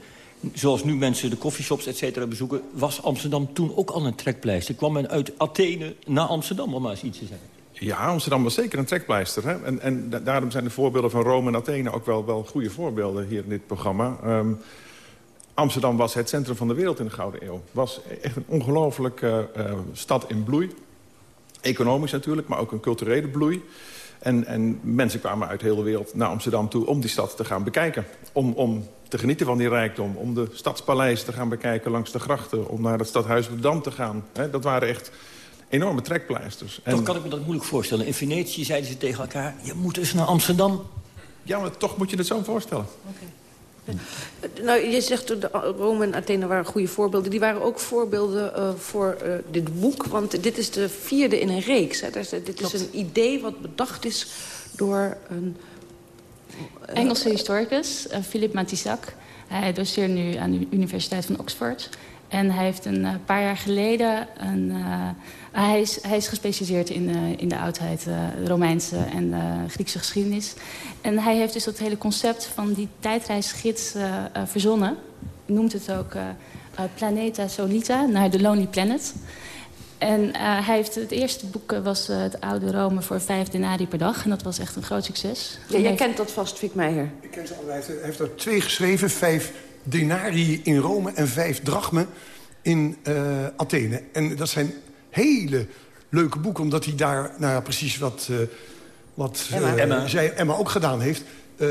zoals nu mensen de coffeeshops et cetera bezoeken... was Amsterdam toen ook al een trekpleister. Kwam men uit Athene naar Amsterdam, om maar eens iets te zeggen. Ja, Amsterdam was zeker een trekpleister. Hè? En, en daarom zijn de voorbeelden van Rome en Athene ook wel, wel goede voorbeelden hier in dit programma. Um, Amsterdam was het centrum van de wereld in de Gouden Eeuw. was echt een ongelooflijke uh, stad in bloei. Economisch natuurlijk, maar ook een culturele bloei. En, en mensen kwamen uit de hele wereld naar Amsterdam toe om die stad te gaan bekijken. Om, om te genieten van die rijkdom. Om de stadspaleis te gaan bekijken langs de grachten. Om naar het stadhuis op de Dam te gaan. He, dat waren echt enorme trekpleisters. En... Toch kan ik me dat moeilijk voorstellen. In Venetië zeiden ze tegen elkaar, je moet eens naar Amsterdam. Ja, maar toch moet je het zo voorstellen. Okay. Nou, je zegt Rome en Athene waren goede voorbeelden. Die waren ook voorbeelden uh, voor uh, dit boek. Want dit is de vierde in een reeks. Hè. Is, dit Klopt. is een idee wat bedacht is door een... Engelse historicus, Philip Matissak. Hij doseert nu aan de Universiteit van Oxford. En hij heeft een paar jaar geleden een hij is, hij is gespecialiseerd in, in de oudheid, Romeinse en Griekse geschiedenis. En hij heeft dus dat hele concept van die tijdreisgids verzonnen. Noemt het ook Planeta Solita, naar The Lonely Planet. En hij heeft het eerste boek was het oude Rome voor vijf denari per dag. En dat was echt een groot succes. Ja, jij heeft... kent dat vast, Fik Meijer. Ik ken ze allebei. Hij heeft er twee geschreven. Vijf denari in Rome en vijf drachmen in Athene. En dat zijn hele leuke boek. Omdat hij daar, nou ja, precies wat, uh, wat Emma. Uh, Emma. Zij, Emma ook gedaan heeft... Uh,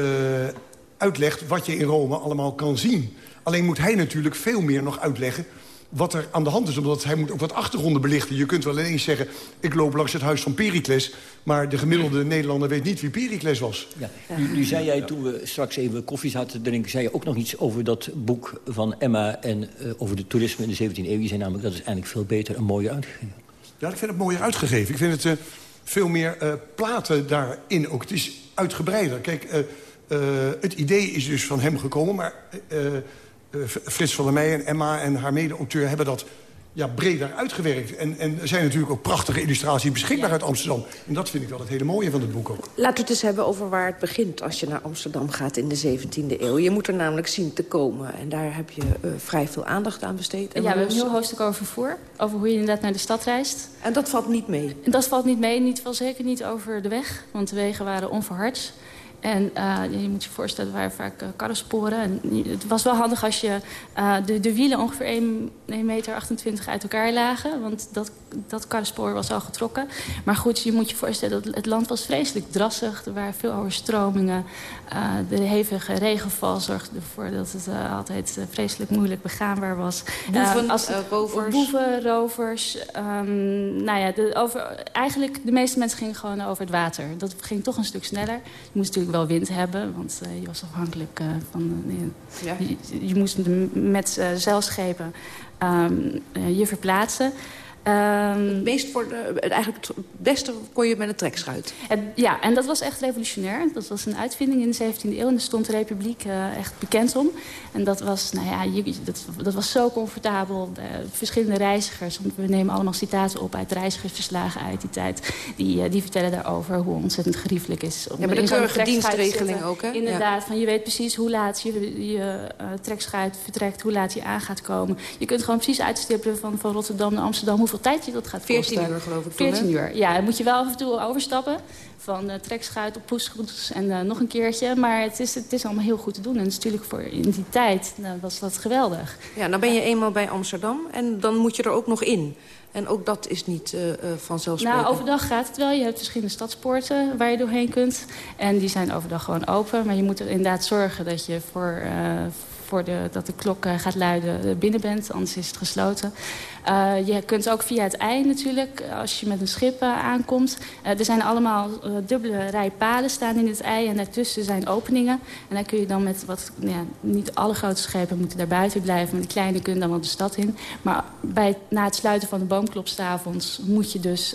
uitlegt wat je in Rome allemaal kan zien. Alleen moet hij natuurlijk veel meer nog uitleggen wat er aan de hand is. Omdat hij moet ook wat achtergronden belichten. Je kunt wel ineens zeggen, ik loop langs het huis van Pericles... maar de gemiddelde Nederlander weet niet wie Pericles was. Ja. Nu, nu zei jij, toen we straks even koffie zaten drinken... zei je ook nog iets over dat boek van Emma... en uh, over de toerisme in de 17e eeuw. Je zei namelijk, dat is eigenlijk veel beter en mooier uitgegeven. Ja, ik vind het mooier uitgegeven. Ik vind het uh, veel meer uh, platen daarin ook. Het is uitgebreider. Kijk, het idee is dus van hem gekomen, maar... Uh, Frits van der Meij en Emma en haar mede-auteur hebben dat ja, breder uitgewerkt. En, en er zijn natuurlijk ook prachtige illustraties beschikbaar ja. uit Amsterdam. En dat vind ik wel het hele mooie van het boek ook. Laten we het eens hebben over waar het begint als je naar Amsterdam gaat in de 17e eeuw. Je moet er namelijk zien te komen. En daar heb je uh, vrij veel aandacht aan besteed. En ja, we hebben een heel hoofdstuk over vervoer. Over hoe je inderdaad naar de stad reist. En dat valt niet mee? En dat valt niet mee. Niet, wel zeker niet over de weg. Want de wegen waren onverhard. En uh, je moet je voorstellen, er waren vaak uh, karrensporen. En het was wel handig als je uh, de, de wielen ongeveer 1,28 meter uit elkaar lagen. Want dat, dat karrenspoor was al getrokken. Maar goed, je moet je voorstellen, dat het land was vreselijk drassig. Er waren veel overstromingen. de hevige regenval zorgde ervoor dat het altijd vreselijk moeilijk begaanbaar was. Boeven, als, rovers. Boeven, rovers. Um, nou ja, de, over, eigenlijk de meeste mensen gingen gewoon over het water. Dat ging toch een stuk sneller. Je moest natuurlijk natuurlijk wel wind hebben. Want je was afhankelijk van... Ja. Je, je, moest met zeilschepen ehm, je verplaatsen. Um, het, meest voor de, eigenlijk het beste kon je met een trekschuit. ja, en dat was echt revolutionair. Dat was een uitvinding in de 17e eeuw. En daar stond de Republiek uh, echt bekend om. En dat was, nou ja, je, dat, dat, was zo comfortabel. De, verschillende reizigers, want we nemen allemaal citaten op uit reizigersverslagen uit die tijd. Die, uh, die vertellen daarover hoe ontzettend geriefelijk is. Om ja, maar de keurige dienstregeling ook, hè? Inderdaad, van je weet precies hoe laat je, je uh, trekschuit vertrekt, hoe laat je aan gaat komen. Je kunt gewoon precies uitstippelen van, van Rotterdam naar Amsterdam hoeveel tijd je dat gaat 14 kosten. uur geloof ik 14 uur, ja. Dan moet je wel af en toe overstappen. Van uh, trekschuit op poesgoed en uh, nog een keertje. Maar het is, het is allemaal heel goed te doen. En natuurlijk voor in die tijd nou, was dat geweldig. Ja, nou ben je eenmaal bij Amsterdam en dan moet je er ook nog in. En ook dat is niet uh, vanzelfsprekend. Nou, overdag gaat het wel. Je hebt verschillende stadspoorten waar je doorheen kunt. En die zijn overdag gewoon open. Maar je moet er inderdaad zorgen dat je voor, uh, voor de, dat de klok gaat luiden binnen bent. Anders is het gesloten. Uh, je kunt ook via het ei natuurlijk, als je met een schip aankomt. Er zijn allemaal dubbele rij palen staan in het ei. En daartussen zijn openingen. En daar kun je dan met wat... Nou ja, niet alle grote schepen moeten daar buiten blijven. Maar de kleine kunnen dan wel de stad in. Maar bij, na het sluiten van de boomklopstavonds moet je dus...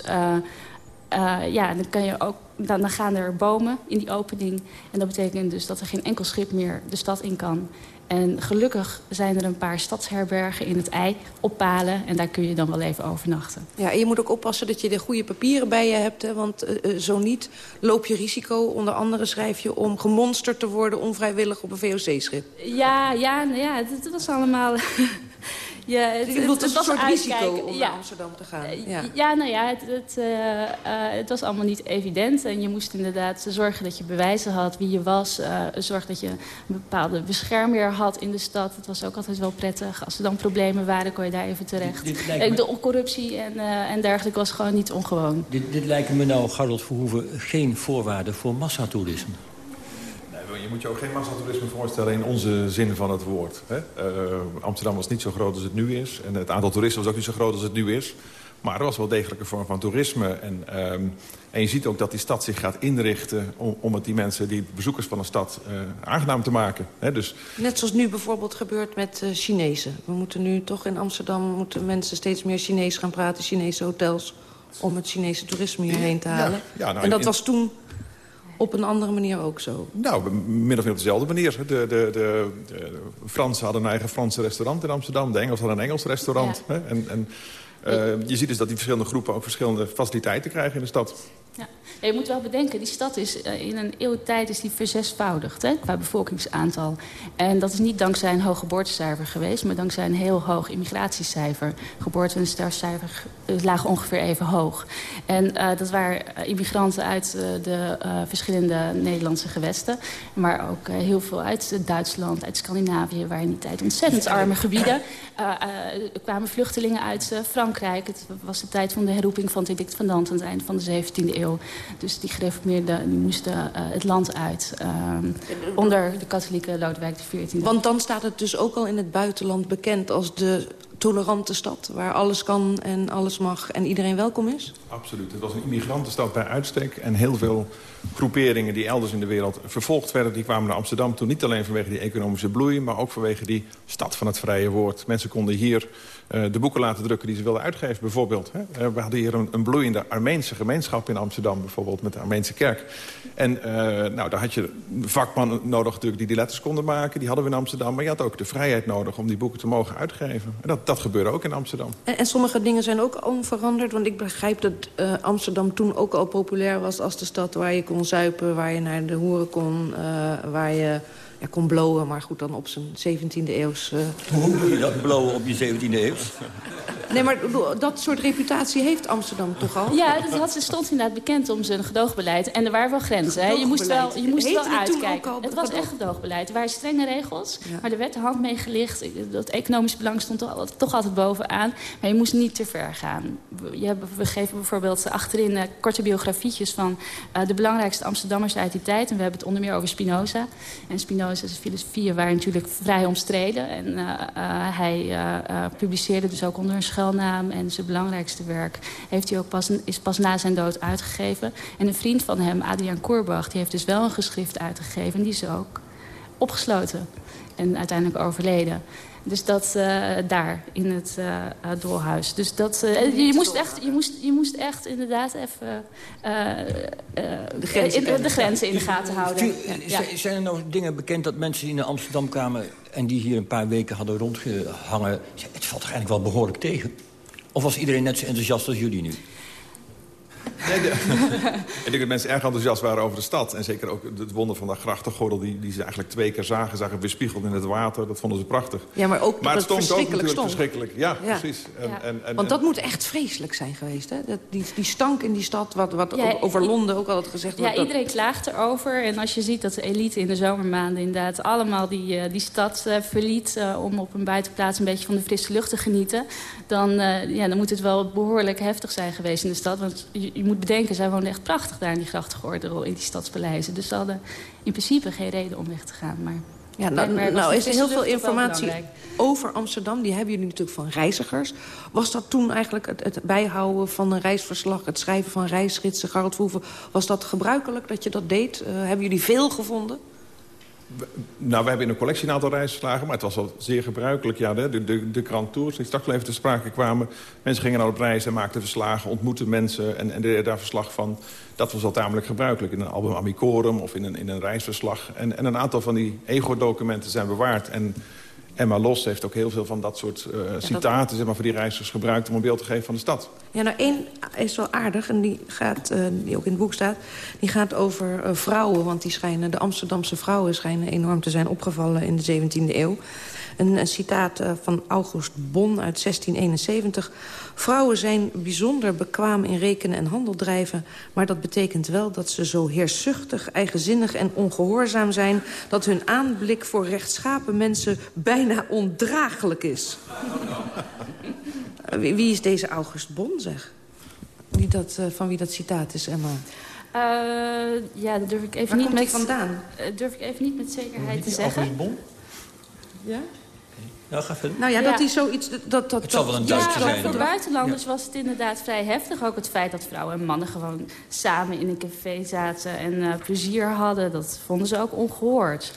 ja, dan, kan je ook, dan, dan gaan er bomen in die opening. En dat betekent dus dat er geen enkel schip meer de stad in kan. En gelukkig zijn er een paar stadsherbergen in het ei op palen. En daar kun je dan wel even overnachten. Ja, en je moet ook oppassen dat je de goede papieren bij je hebt. Hè, want uh, zo niet loop je risico. Onder andere schrijf je om gemonsterd te worden onvrijwillig op een VOC-schip. Ja, ja, ja, dat was allemaal... Ja, het, het, het, het was een soort risico om naar Amsterdam te gaan. Eh, ja, ja nou ja, het, het, uh, uh, het was allemaal niet evident. En je moest inderdaad zorgen dat je bewijzen had wie je was. Uh, zorg dat je een bepaalde beschermheer had in de stad. Het was ook altijd wel prettig. Als er dan problemen waren, kon je daar even terecht. Dit, dit me... De corruptie en, en dergelijke was gewoon niet ongewoon. Dit, dit lijken me nou, Garold Verhoeven, geen voorwaarden voor massatoerisme je moet je ook geen massatoerisme voorstellen in onze zin van het woord. Hè? Uh, Amsterdam was niet zo groot als het nu is. En het aantal toeristen was ook niet zo groot als het nu is. Maar er was wel degelijk een vorm van toerisme. En, um, en je ziet ook dat die stad zich gaat inrichten... om, om het die mensen, die bezoekers van een stad, uh, aangenaam te maken. Hè? Dus... Net zoals nu bijvoorbeeld gebeurt met uh, Chinezen. We moeten nu toch in Amsterdam moeten mensen steeds meer Chinees gaan praten. Chinese hotels om het Chinese toerisme hierheen te halen. Ja, ja, nou, en dat in... was toen op een andere manier ook zo? Nou, min of meer op dezelfde manier. De, de, de, de Fransen hadden een eigen Franse restaurant in Amsterdam. De Engelsen hadden een Engels restaurant. Ja. Hè? En, en uh, je ziet dus dat die verschillende groepen ook verschillende faciliteiten krijgen in de stad. Ja. ja. je moet wel bedenken, die stad is uh, in een eeuw tijd is die verzesvoudigd hè, qua bevolkingsaantal. En dat is niet dankzij een hoog geboortecijfer geweest, maar dankzij een heel hoog immigratiecijfer. Geboorte- en sterfcijfer lagen ongeveer even hoog. En uh, dat waren immigranten uit uh, de verschillende Nederlandse gewesten. Maar ook heel veel uit Duitsland, uit Scandinavië, waar in die tijd ontzettend arme gebieden. er kwamen vluchtelingen uit Frankrijk. Het was de tijd van de herroeping van het edict van Nantes aan het eind van de 17e eeuw. Dus die gereformeerden die moesten uh, het land uit. Um, onder de katholieke Lodewijk XIV. Want dan staat het dus ook al in het buitenland bekend als de tolerante stad... waar alles kan en alles mag en iedereen welkom is? Absoluut. Het was een immigrantenstad bij uitstek. En heel veel groeperingen die elders in de wereld vervolgd werden... die kwamen naar Amsterdam toen niet alleen vanwege die economische bloei... maar ook vanwege die stad van het vrije woord. Mensen konden hier uh, de boeken laten drukken die ze wilden uitgeven, bijvoorbeeld. Hè. Uh, we hadden hier een, bloeiende Armeense gemeenschap in Amsterdam... bijvoorbeeld met de Armeense kerk. En uh, nou, daar had je vakmannen nodig natuurlijk die die letters konden maken. Die hadden we in Amsterdam. Maar je had ook de vrijheid nodig om die boeken te mogen uitgeven. En dat, dat gebeurde ook in Amsterdam. En, sommige dingen zijn ook onveranderd. Want ik begrijp dat Amsterdam toen ook al populair was als de stad... waar je zuipen, waar je naar de hoeren kon, waar je ja, kon blowen, maar goed, dan op zijn 17e eeuws... Uh... Hoe doe je dat, blowen op je 17e eeuw? Nee, maar dat soort reputatie heeft Amsterdam toch al? Ja, dat had, stond inderdaad bekend om zijn gedoogbeleid. En er waren wel grenzen. Hè. Je moest wel, je moest wel uitkijken. Het was echt gedoogbeleid. Er waren strenge regels, ja. maar er werd de hand mee gelicht. Dat economisch belang stond toch, toch altijd bovenaan. Maar je moest niet te ver gaan. Je, we geven bijvoorbeeld achterin uh, korte biografietjes van uh, de belangrijkste Amsterdammers uit die tijd. En we hebben het onder meer over Spinoza. En Spinoza's filosofieën waren natuurlijk vrij omstreden. En uh, hij publiceerde dus ook onder een schuil en zijn belangrijkste werk... Heeft hij ook pas, is pas na zijn dood uitgegeven. En een vriend van hem, Adriaan Koerbach, die heeft dus wel een geschrift uitgegeven. En die is ook opgesloten en uiteindelijk overleden. Dus dat uh, daar, in het uh, doolhuis. Dus dat, uh, je, moest echt, je, moest, je moest echt inderdaad even de, grenzen in, de, grenzen in de gaten houden. Ja. Zijn er nou dingen bekend dat mensen die naar Amsterdam kwamen... en die hier een paar weken hadden rondgehangen... het valt toch eigenlijk wel behoorlijk tegen? Of was iedereen net zo enthousiast als jullie nu? Nee, <laughs> ik denk dat mensen erg enthousiast waren over de stad. En zeker ook het wonder van de grachtengordel... Die, die ze eigenlijk twee keer zagen, zagen weerspiegeld in het water. Dat vonden ze prachtig. Ja, maar ook maar het, stond ook natuurlijk verschrikkelijk. Ja, ja. precies. En, ja. En, en, Want dat moet echt vreselijk zijn geweest, hè? Dat, die, die stank in die stad, wat, wat ja, over Londen ook altijd gezegd wordt. Ja, iedereen klaagt erover. En als je ziet dat de elite in de zomermaanden inderdaad allemaal die, die stad uh, verliet... Uh, om op een buitenplaats een beetje van de frisse lucht te genieten... dan, uh, ja, dan moet het wel behoorlijk heftig zijn geweest in de stad. Want je, moet bedenken, zij woonden echt prachtig daar in die grachtengordel, in die stadspaleizen. Dus ze hadden in principe geen reden om weg te gaan. Maar ja, nou, nou is er heel veel informatie over Amsterdam. Die hebben jullie natuurlijk van reizigers. Was dat toen eigenlijk het, het bijhouden van een reisverslag... het schrijven van reisgidsen, Verhoeven... was dat gebruikelijk dat je dat deed? Uh, hebben jullie veel gevonden? Nou, we hebben in een collectie een aantal reisverslagen, maar het was al zeer gebruikelijk. Ja, de, de, de Grand Tours, die straks even te sprake kwamen. Mensen gingen naar op reis en maakten verslagen, ontmoetten mensen... en, en deden daar verslag van. Dat was al tamelijk gebruikelijk in een album Amicorum of in een, in een reisverslag. En, en een aantal van die ego-documenten zijn bewaard... En, Emma Los heeft ook heel veel van dat soort uh, ja, citaten dat... zeg maar, voor die reizigers gebruikt... om een beeld te geven van de stad. Ja, nou één is wel aardig, en die, gaat, uh, die ook in het boek staat... die gaat over uh, vrouwen, want die schijnen, de Amsterdamse vrouwen... schijnen enorm te zijn opgevallen in de 17e eeuw. Een, een citaat van August Bon uit 1671... Vrouwen zijn bijzonder bekwaam in rekenen en handel drijven... maar dat betekent wel dat ze zo heerszuchtig, eigenzinnig en ongehoorzaam zijn... dat hun aanblik voor rechtschapen mensen bijna ondraaglijk is. wie, wie, is deze August Bon, zeg? Wie dat, uh, van wie dat citaat is, Emma? Uh, ja, dat durf ik even Waar niet komt met vandaan. Uh, durf ik even niet met zekerheid te zeggen. August Bon? Ja? Ja, ga verder. Nou ja, dat hij zoiets... Dat, dat, het zal wel een zijn. voor buitenlanders ja. was het inderdaad vrij heftig. Ook het feit dat vrouwen en mannen gewoon samen in een café zaten... en uh, plezier hadden, dat vonden ze ook ongehoord.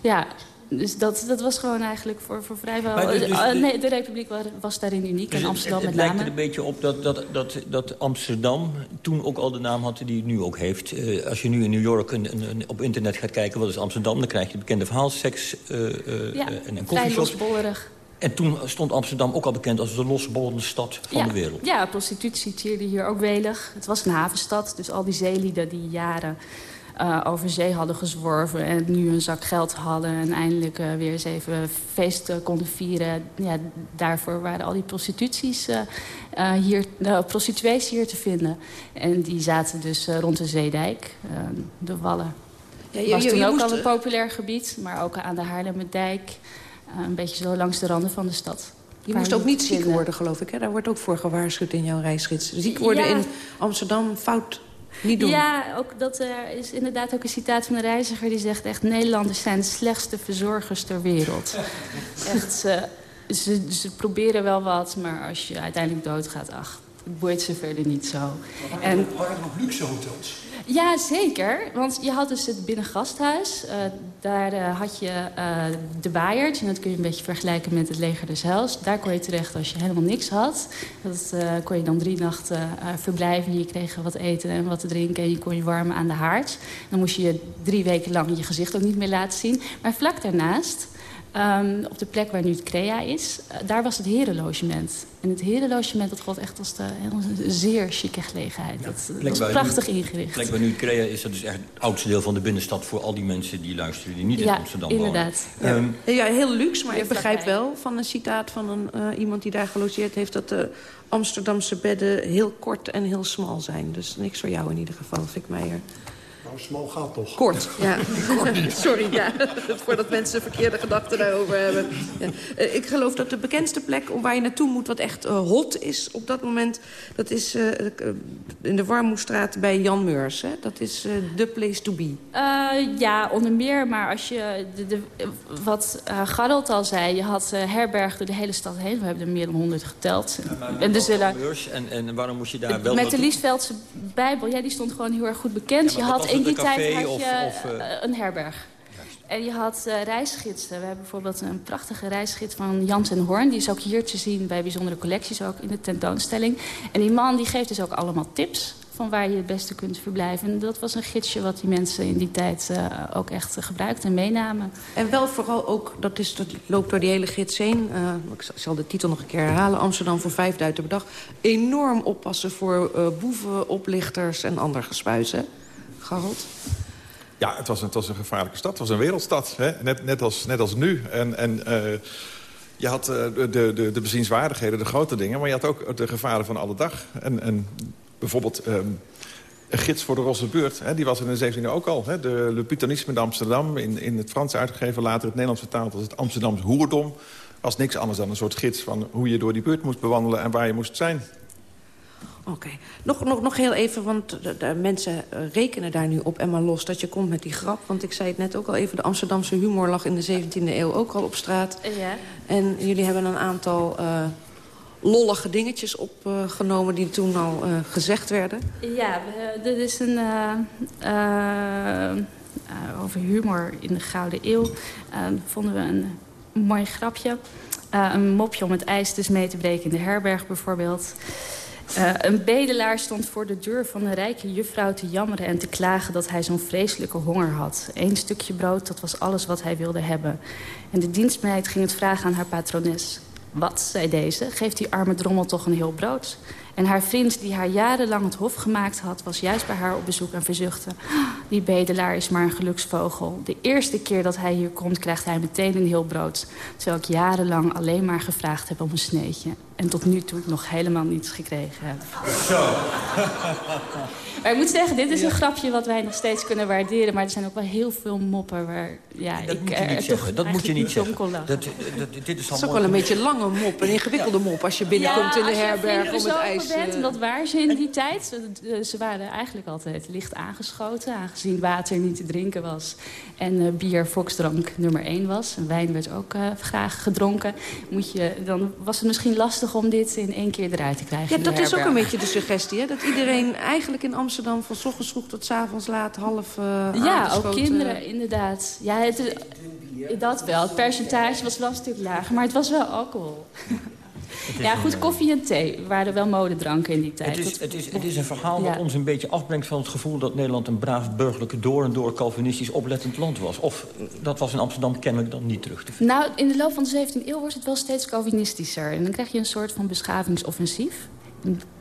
Ja, dus dat, dat was gewoon eigenlijk voor, voor vrijwel... dus, dus uh, nee, de Republiek was daarin uniek dus en Amsterdam het, het met name. Het lijkt er een beetje op dat, dat, dat, dat Amsterdam toen ook al de naam had die het nu ook heeft. Uh, als je nu in New York een, een, een, op internet gaat kijken, wat is Amsterdam... dan krijg je het bekende verhaal, seks uh, ja, en, en losbollerig. En toen stond Amsterdam ook al bekend als de losbollende stad van ja, de wereld. Ja, prostitutie tierde hier ook welig. Het was een havenstad, dus al die zeelieden die jaren uh, over zee hadden gezworven... en nu een zak geld hadden en eindelijk uh, weer eens even feest konden vieren... Ja, daarvoor waren al die prostituties uh, hier, prostituees hier te vinden. En die zaten dus rond de Zeedijk, de Wallen. Ja, je, was toen je, je ook moest... al een populair gebied, maar ook aan de Haarlemmerdijk... Een beetje zo langs de randen van de stad. Je moest ook niet ziek worden, geloof ik. Hè? Daar wordt ook voor gewaarschuwd in jouw reisgids. Ziek worden ja. in Amsterdam, fout niet doen. Ja, ook dat er is inderdaad ook een citaat van een reiziger... die zegt echt, Nederlanders zijn de slechtste verzorgers ter wereld. <laughs> echt, ze, ze, ze, proberen wel wat, maar als je uiteindelijk doodgaat... ach, het boeit ze verder niet zo. Maar en, waren er nog luxe hotels? Ja, zeker. Want je had dus het binnengasthuis. Uh, daar uh, had je uh, de Bayert. En dat kun je een beetje vergelijken met het leger des Heils. Daar kon je terecht als je helemaal niks had. Dat kon je dan drie nachten verblijven. Je kreeg wat eten en wat te drinken. En je kon je warmen aan de haard. Dan moest je drie weken lang je gezicht ook niet meer laten zien. Maar vlak daarnaast... Um, op de plek waar nu het CREA is, uh, daar was het herenlogement. En het herenlogement, dat gold echt als de, een zeer chique gelegenheid. Ja, dat, dat was prachtig nu, ingericht. Plek waar nu het CREA is, dat is echt het oudste deel van de binnenstad... voor al die mensen die luisteren, die niet ja, in Amsterdam inderdaad. wonen. Um, ja, heel luxe, maar ik begrijp wel van een citaat van een, uh, iemand die daar gelogeerd heeft... dat de Amsterdamse bedden heel kort en heel smal zijn. Dus niks voor jou in ieder geval, Fik Meijer. Smal gaat toch? Kort, <laughs> ja. Sorry, ja. <laughs> Voordat mensen verkeerde gedachten daarover hebben. Ja. Uh, ik geloof dat de bekendste plek om waar je naartoe moet... wat echt uh, hot is op dat moment... dat is uh, in de Warmoestraat bij Jan Meurs. Hè? Dat is the place to be. ja, onder meer. Maar als je... De, de, wat uh, Garrelt al zei... je had herbergen door de hele stad heen. We hebben er meer dan honderd geteld. Ja, en, dus, en, en waarom moest je daar wel Met de Liesveldse Bijbel, ja, die stond gewoon heel erg goed bekend. Ja, je had in die tijd had of, je of, uh... een herberg. En je had uh, reisgidsen. We hebben bijvoorbeeld een prachtige reisgids van Jans en Hoorn. Die is ook hier te zien bij bijzondere collecties, ook in de tentoonstelling. En die man die geeft dus ook allemaal tips van waar je het beste kunt verblijven. En dat was een gidsje wat die mensen in die tijd uh, ook echt uh, gebruikten en meenamen. En wel vooral ook, dat, is, dat loopt door die hele gids heen. Uh, ik zal de titel nog een keer herhalen. Amsterdam voor vijf duiten per dag. Enorm oppassen voor boeven, oplichters en ander gespuis, hè? Ja, het was, een, gevaarlijke stad. Het was een wereldstad, hè? Net, net, als, net als nu. En... en je had de, de, de bezienswaardigheden, de grote dingen... maar je had ook de gevaren van alle dag. En, en bijvoorbeeld um, een gids voor de Rosse Beurt. Hè, die was in de 17e ook al. Hè, de Le Putanisme de Amsterdam, in, in het Frans uitgegeven... later het Nederlands vertaald als het Amsterdamse hoerdom... was niks anders dan een soort gids van hoe je door die buurt moest bewandelen... en waar je moest zijn. Oké. Okay. Nog, nog, nog heel even, want de, de mensen rekenen daar nu op en maar los... dat je komt met die grap. Want ik zei het net ook al even, de Amsterdamse humor lag in de 17e eeuw ook al op straat. Ja. En jullie hebben een aantal... Uh, lollige dingetjes opgenomen die toen al uh, gezegd werden? Ja, dit is een... Over humor in de Gouden Eeuw vonden we een mooi grapje. een mopje om het ijs dus mee te breken in de herberg bijvoorbeeld. Een bedelaar stond voor de deur van een rijke juffrouw te jammeren en te klagen dat hij zo'n vreselijke honger had. Eén stukje brood, dat was alles wat hij wilde hebben. En de dienstmeid ging het vragen aan haar patrones. Wat, zei deze, geeft die arme drommel toch een heel brood. En haar vriend, die haar jarenlang het hof gemaakt had... was juist bij haar op bezoek en verzuchtte... die bedelaar is maar een geluksvogel. De eerste keer dat hij hier komt, krijgt hij meteen een heel brood. Terwijl ik jarenlang alleen maar gevraagd heb om een sneetje. En tot nu toe nog helemaal niets gekregen heb. Zo. <laughs> Maar ik moet zeggen, dit is een grapje wat wij nog steeds kunnen waarderen. Maar er zijn ook wel heel veel moppen waar ja, dat ik moet je niet zeggen. Dat moet je niet zeggen. Dat, dat, dit is, het is ook wel een beetje lange mop, een ingewikkelde mop... als je binnenkomt ja, in de herberg om het ijs... Bent, en dat waren ze in die tijd. Ze waren eigenlijk altijd licht aangeschoten... aangezien water niet te drinken was. En uh, bier volksdrank nummer één was. En wijn werd ook uh, graag gedronken. Moet je, dan was het misschien lastig om dit in één keer eruit te krijgen. Ja, dat is ook een beetje de suggestie, hè? Dat iedereen eigenlijk in Amsterdam van ochtends vroeg tot avonds laat half uh, Ja, ook kinderen, inderdaad. Ja, het, dat wel. Het percentage was wel een stuk lager, maar het was wel alcohol. Ja, goed, koffie en thee waren wel modedranken in die tijd. Het is, het is, het is een verhaal ja. ons een beetje afbrengt van het gevoel... dat Nederland een braaf burgerlijke door en door Calvinistisch oplettend land was. Of dat was in Amsterdam kennelijk dan niet terug te vinden. Nou, in de loop van de 17e eeuw wordt het wel steeds Calvinistischer. En dan krijg je een soort van beschavingsoffensief.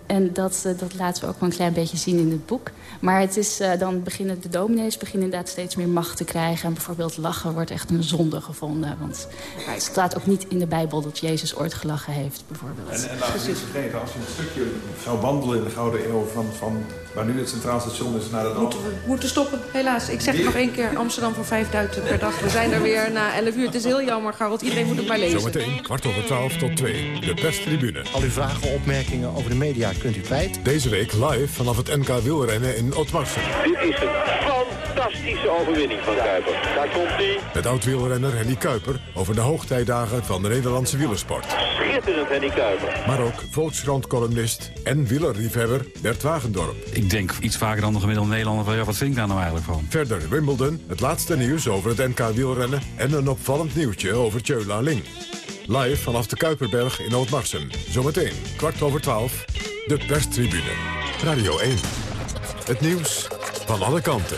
En dat, uh, dat laten we ook wel een klein beetje zien in het boek. Maar het is, uh, dan beginnen de dominees beginnen inderdaad steeds meer macht te krijgen. En bijvoorbeeld lachen wordt echt een zonde gevonden. Want het staat ook niet in de Bijbel dat Jezus ooit gelachen heeft, bijvoorbeeld. En, en als je een stukje zou wandelen in de Gouden Eeuw... van, van waar nu het Centraal Station is naar het Moeten we moeten stoppen, helaas. Ik zeg het nog één keer, Amsterdam voor 5000 per dag. We zijn er weer na 11 uur. Het is heel jammer, Garot. Iedereen moet het maar lezen. Zometeen, kwart over 12 tot 2. De perstribune. Al uw vragen, opmerkingen over de media kunt u kwijt. Deze week live vanaf het NK wielrennen in Otmarsen. Dit is een fantastische overwinning van Kuiper. Daar komt hij. Met oud-wielrenner Henny Kuiper over de hoogtijdagen van de Nederlandse wielersport. Schitterend Henny Kuiper. Maar ook Volkskrant-columnist en wielerliefhebber Bert Wagendorp. Ik denk iets vaker dan de gemiddelde Nederlander van ja, wat vind ik daar nou eigenlijk van? Verder Wimbledon, het laatste nieuws over het NK wielrennen... en een opvallend nieuwtje over Tjöla Ling. Live vanaf de Kuiperberg in Oudmarsum. Zometeen, kwart over twaalf, de perstribune. Radio 1. Het nieuws van alle kanten.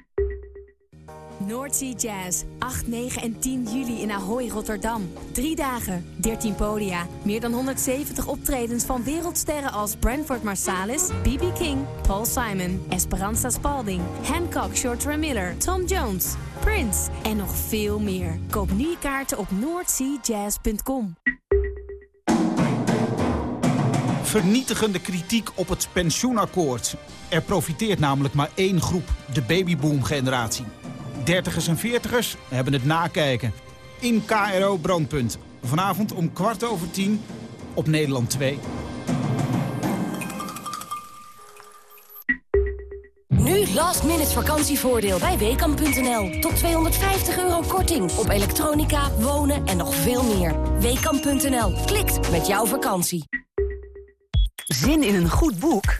Noordsea Jazz. 8, 9 en 10 juli in Ahoy, Rotterdam. Drie dagen, 13 podia. Meer dan 170 optredens van wereldsterren als Branford Marsalis, B.B. King, Paul Simon, Esperanza Spalding, Hancock, Shorter Miller, Tom Jones, Prince en nog veel meer. Koop nu kaarten op noordseajazz.com. Vernietigende kritiek op het pensioenakkoord. Er profiteert namelijk maar één groep, de babyboom-generatie. Dertigers en veertigers hebben het nakijken. In KRO Brandpunt. Vanavond om kwart over tien op Nederland 2. Nu last minute vakantievoordeel bij Weekamp.nl. Tot 250 euro korting op elektronica, wonen en nog veel meer. Weekamp.nl. Klikt met jouw vakantie. Zin in een goed boek?